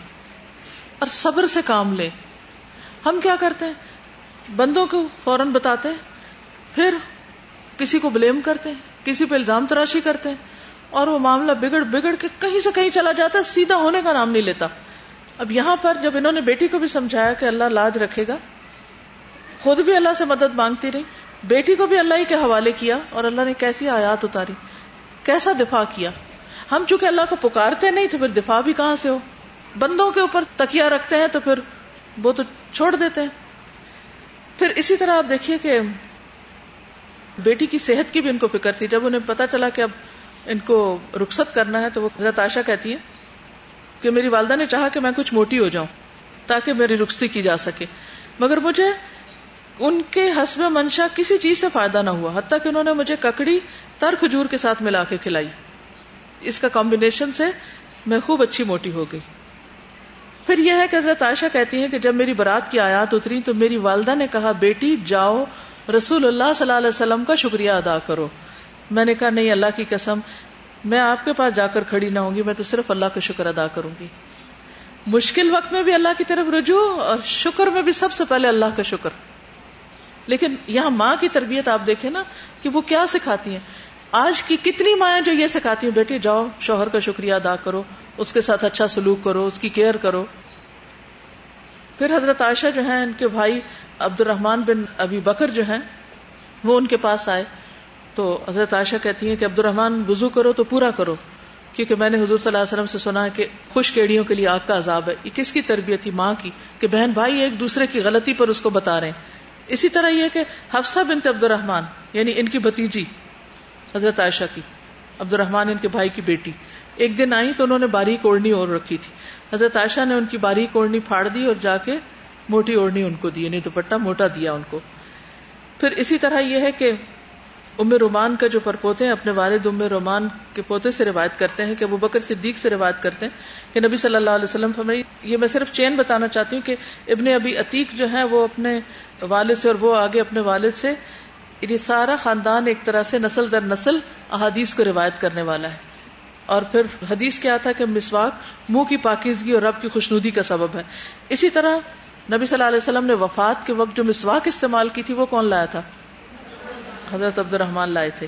Speaker 2: اور صبر سے کام لے ہم کیا کرتے ہیں؟ بندوں کو فوراً بتاتے ہیں پھر کسی کو بلیم کرتے ہیں، کسی پہ الزام تراشی کرتے ہیں، اور وہ معاملہ بگڑ بگڑ کے کہیں سے کہیں چلا جاتا ہے سیدھا ہونے کا نام نہیں لیتا۔ اب یہاں پر جب انہوں نے بیٹی کو بھی سمجھایا کہ اللہ لاج رکھے گا، خود بھی اللہ سے مدد مانگتی رہی، بیٹی کو بھی اللہ ہی کے حوالے کیا اور اللہ نے کیسی آیات اتاری، کیسا دفاع کیا۔ ہم چونکہ اللہ کو پکارتے نہیں تو پھر دفاع بھی کہاں سے ہو؟ بندوں کے اوپر تکیا رکھتے ہیں تو پھر وہ تو چھوڑ دیتے ہیں۔ پھر اسی طرح آپ دیکھیے کہ بیٹی کی صحت کی بھی ان کو فکر تھی۔ جب انہیں پتا چلا کہ اب ان کو رخصت کرنا ہے تو وہ حضرت عائشہ کہتی ہے کہ میری والدہ نے چاہا کہ میں کچھ موٹی ہو جاؤں تاکہ میری رخصتی کی جا سکے۔ مگر مجھے ان کے حسب منشا کسی چیز سے فائدہ نہ ہوا، حتیٰ کہ انہوں نے مجھے ککڑی تر کھجور کے ساتھ ملا کے کھلائی۔ اس کا کمبینیشن سے میں خوب اچھی موٹی ہو گئی۔ پھر یہ ہے کہ حضرت عائشہ کہتی ہے کہ جب میری برات کی آیات اتری تو میری والدہ نے کہا، بیٹی، جاؤ رسول اللہ صلی اللہ علیہ وسلم کا شکریہ ادا کرو۔ میں نے کہا، نہیں، اللہ کی قسم، میں آپ کے پاس جا کر کھڑی نہ ہوں گی، میں تو صرف اللہ کا شکر ادا کروں گی۔ مشکل وقت میں بھی اللہ کی طرف رجوع اور شکر میں بھی سب سے پہلے اللہ کا شکر۔ لیکن یہاں ماں کی تربیت آپ دیکھیں نا کہ وہ کیا سکھاتی ہیں۔ آج کی کتنی مائیں جو یہ سکھاتی ہیں بیٹی جاؤ، شوہر کا شکریہ ادا کرو، اس کے ساتھ اچھا سلوک کرو، اس کی کیئر کرو۔ پھر حضرت عائشہ جو ہیں، ان کے بھائی عبد الرحمان بن ابی بکر جو ہیں، وہ ان کے پاس آئے۔ تو حضرت عائشہ کہتی ہیں کہ عبد الرحمان وضو کرو تو پورا کرو، کیونکہ میں نے حضور صلی اللہ علیہ وسلم سے سنا ہے کہ خوش کیڑیوں کے لیے آگ کا عذاب ہے۔ یہ کس کی تربیت تھی ماں کی؟ کہ بہن بھائی ایک دوسرے کی غلطی پر اس کو بتا رہے ہیں۔ اسی طرح یہ کہ حفصہ بنت عبد الرحمان یعنی ان کی بتیجی حضرت عائشہ کی عبد الرحمان ان کے بھائی کی بیٹی۔ ایک دن آئی تو انہوں نے باریک اوڑھنی اور رکھی تھی۔ حضرت عائشہ نے ان کی باریک اوڑھنی پھاڑ دی اور جا کے موٹی اوڑھنی ان کو دی یعنی دوپٹہ موٹا دیا ان کو۔ پھر اسی طرح یہ ہے کہ ام رومان کا جو پرپوتے ہیں، اپنے والد ام رومان کے پوتے سے روایت کرتے ہیں کہ وہ بکر صدیق سے روایت کرتے ہیں کہ نبی صلی اللہ علیہ وسلم فرمائی، یہ میں صرف چین بتانا چاہتی ہوں کہ ابن ابی عتیق جو ہے وہ اپنے والد سے اور وہ آگے اپنے والد سے، یہ سارا خاندان ایک طرح سے نسل در نسل احادیث کو روایت کرنے والا ہے۔ اور پھر حدیث کیا تھا کہ مسواک، منہ کی پاکیزگی اور رب کی خوشنودی کا سبب ہے۔ اسی طرح نبی صلی اللہ علیہ وسلم نے وفات کے وقت جو مسواک استعمال کی تھی وہ کون لایا تھا؟ حضرت عبد الرحمان لائے تھے۔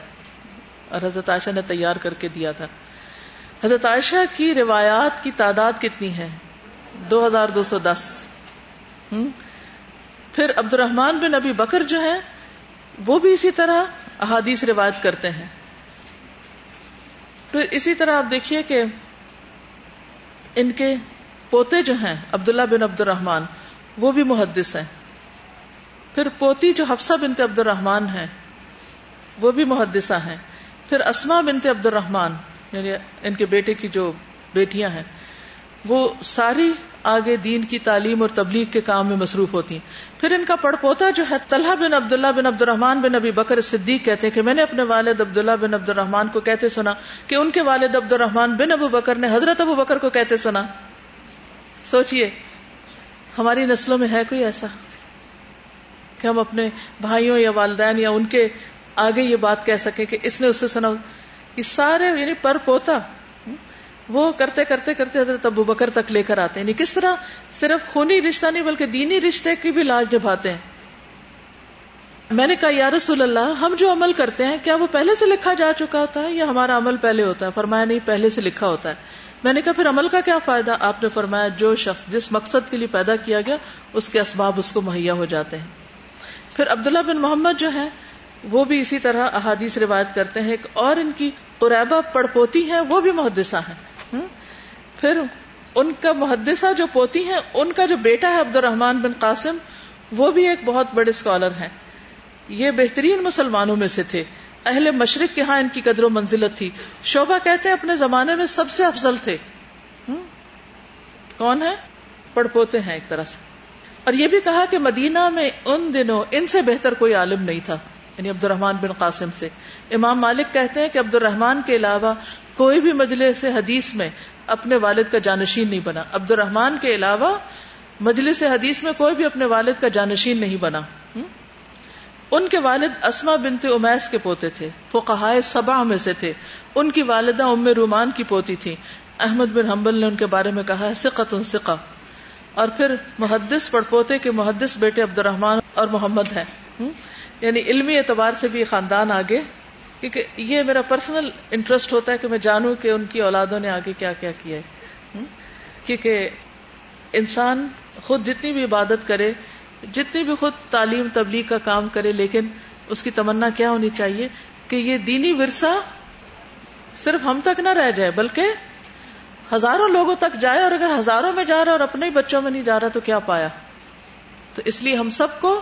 Speaker 2: اور حضرت عائشہ نے تیار کر کے دیا تھا۔ حضرت عائشہ کی روایات کی تعداد کتنی ہے؟ دو ہزار دو سو دس۔ پھر عبد الرحمان بن ابی بکر جو ہے وہ بھی اسی طرح احادیث روایت کرتے ہیں۔ پھر اسی طرح آپ دیکھیے کہ ان کے پوتے جو ہیں، عبداللہ بن عبد الرحمان وہ بھی محدث ہیں۔ پھر پوتی جو حفصہ بنتے عبد الرحمان ہیں، وہ بھی محدثہ ہیں۔ پھر اسما بنتے عبد الرحمان یعنی ان کے بیٹے کی جو بیٹیاں ہیں، وہ ساری آگے دین کی تعلیم اور تبلیغ کے کام میں مصروف ہوتی ہیں۔ پھر ان کا پڑ پوتا جو ہے، طلحہ بن عبداللہ بن عبد الرحمان بن ابی بکر صدیق کہتے ہیں کہ میں نے اپنے والد عبداللہ بن عبد الرحمان کو کہتے سنا کہ ان کے والد عبد الرحمان بن ابو بکر نے حضرت ابو بکر کو کہتے سنا۔ سوچئے۔ ہماری نسلوں میں ہے کوئی ایسا کہ ہم اپنے بھائیوں یا والدین یا ان کے آگے یہ بات کہہ سکیں کہ اس نے اس سے سنا یہ سارے یعنی پر پوتا۔ وہ کرتے کرتے کرتے حضرت ابو بکر تک لے کر آتے ہیں۔ یعنی کس طرح صرف خونی رشتہ نہیں بلکہ دینی رشتے کی بھی لاج نبھاتے ہیں۔ میں نے کہا، یا رسول اللہ، ہم جو عمل کرتے ہیں، کیا وہ پہلے سے لکھا جا چکا ہوتا ہے یا ہمارا عمل پہلے ہوتا ہے؟ فرمایا، نہیں، پہلے سے لکھا ہوتا ہے۔ میں نے کہا، پھر عمل کا کیا فائدہ؟ آپ نے فرمایا، جو شخص جس مقصد کے لیے پیدا کیا گیا، اس کے اسباب اس کو مہیا ہو جاتے ہیں۔ پھر عبداللہ بن محمد جو ہے وہ بھی اسی طرح احادیث روایت کرتے ہیں اور ان کی قریبا پڑ پوتی ہے وہ بھی محدثہ ہیں۔ پھر ان کا محدثہ جو پوتی ہیں، ان کا جو بیٹا ہے عبد الرحمان بن قاسم، وہ بھی ایک بہت بڑے اسکالر ہیں۔ یہ بہترین مسلمانوں میں سے تھے۔ اہل مشرق کے ہاں ان کی قدر و منزلت تھی۔ شوبہ کہتے ہیں اپنے زمانے میں سب سے افضل تھے۔ کون ہے پڑ پوتے ہیں ایک طرح سے۔ اور یہ بھی کہا کہ مدینہ میں ان دنوں ان سے بہتر کوئی عالم نہیں تھا یعنی عبد الرحمان بن قاسم سے۔ امام مالک کہتے ہیں کہ عبد الرحمان کے علاوہ کوئی بھی مجلس حدیث میں اپنے والد کا جانشین نہیں بنا۔ عبد الرحمان کے علاوہ مجلس حدیث میں کوئی بھی اپنے والد کا جانشین نہیں بنا۔ ان کے والد اسما بنت امیس کے پوتے تھے۔ فقہائے سبا میں سے تھے۔ ان کی والدہ ام رومان کی پوتی تھی احمد بن حنبل نے ان کے بارے میں کہا ہے سقت ان سقا اور پھر محدث پڑ پوتے کے محدث بیٹے عبد الرحمان اور محمد ہیں۔ یعنی علمی اعتبار سے بھی خاندان آگے۔ کیونکہ یہ میرا پرسنل انٹرسٹ ہوتا ہے کہ میں جانوں کہ ان کی اولادوں نے آگے کیا کیا کیا ہے۔ کیونکہ انسان خود جتنی بھی عبادت کرے جتنی بھی خود تعلیم تبلیغ کا کام کرے، لیکن اس کی تمنا کیا ہونی چاہیے کہ یہ دینی ورثہ صرف ہم تک نہ رہ جائے، بلکہ ہزاروں لوگوں تک جائے، اور اگر ہزاروں میں جا رہا اور اپنے ہی بچوں میں نہیں جا رہا تو کیا پایا؟ تو اس لیے ہم سب کو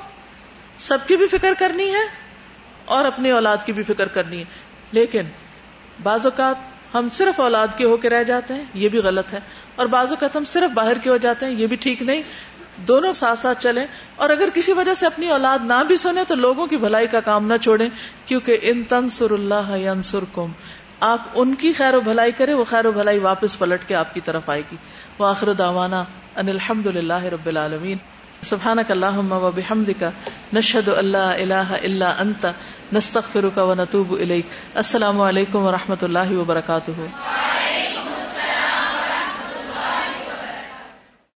Speaker 2: سب کی بھی فکر کرنی ہے اور اپنی اولاد کی بھی فکر کرنی ہے۔ لیکن بعض اوقات ہم صرف اولاد کے ہو کے رہ جاتے ہیں، یہ بھی غلط ہے، اور بعض اوقات ہم صرف باہر کے ہو جاتے ہیں، یہ بھی ٹھیک نہیں۔ دونوں ساتھ ساتھ چلیں اور اگر کسی وجہ سے اپنی اولاد نہ بھی سنے تو لوگوں کی بھلائی کا کام نہ چھوڑیں، کیونکہ ان تنسر اللہ ینسر آپ ان کی خیر و بھلائی کرے وہ خیر و بھلائی واپس پلٹ کے آپ کی طرف آئے گی۔ وہ آخر داوانا ان الحمد للہ رب العالمین۔ سبحانك اللهم وبحمدك نشهد ان لا اله الا انت نستغفرك ونتوب اليك السلام علیکم و رحمۃ اللہ وبرکاتہ۔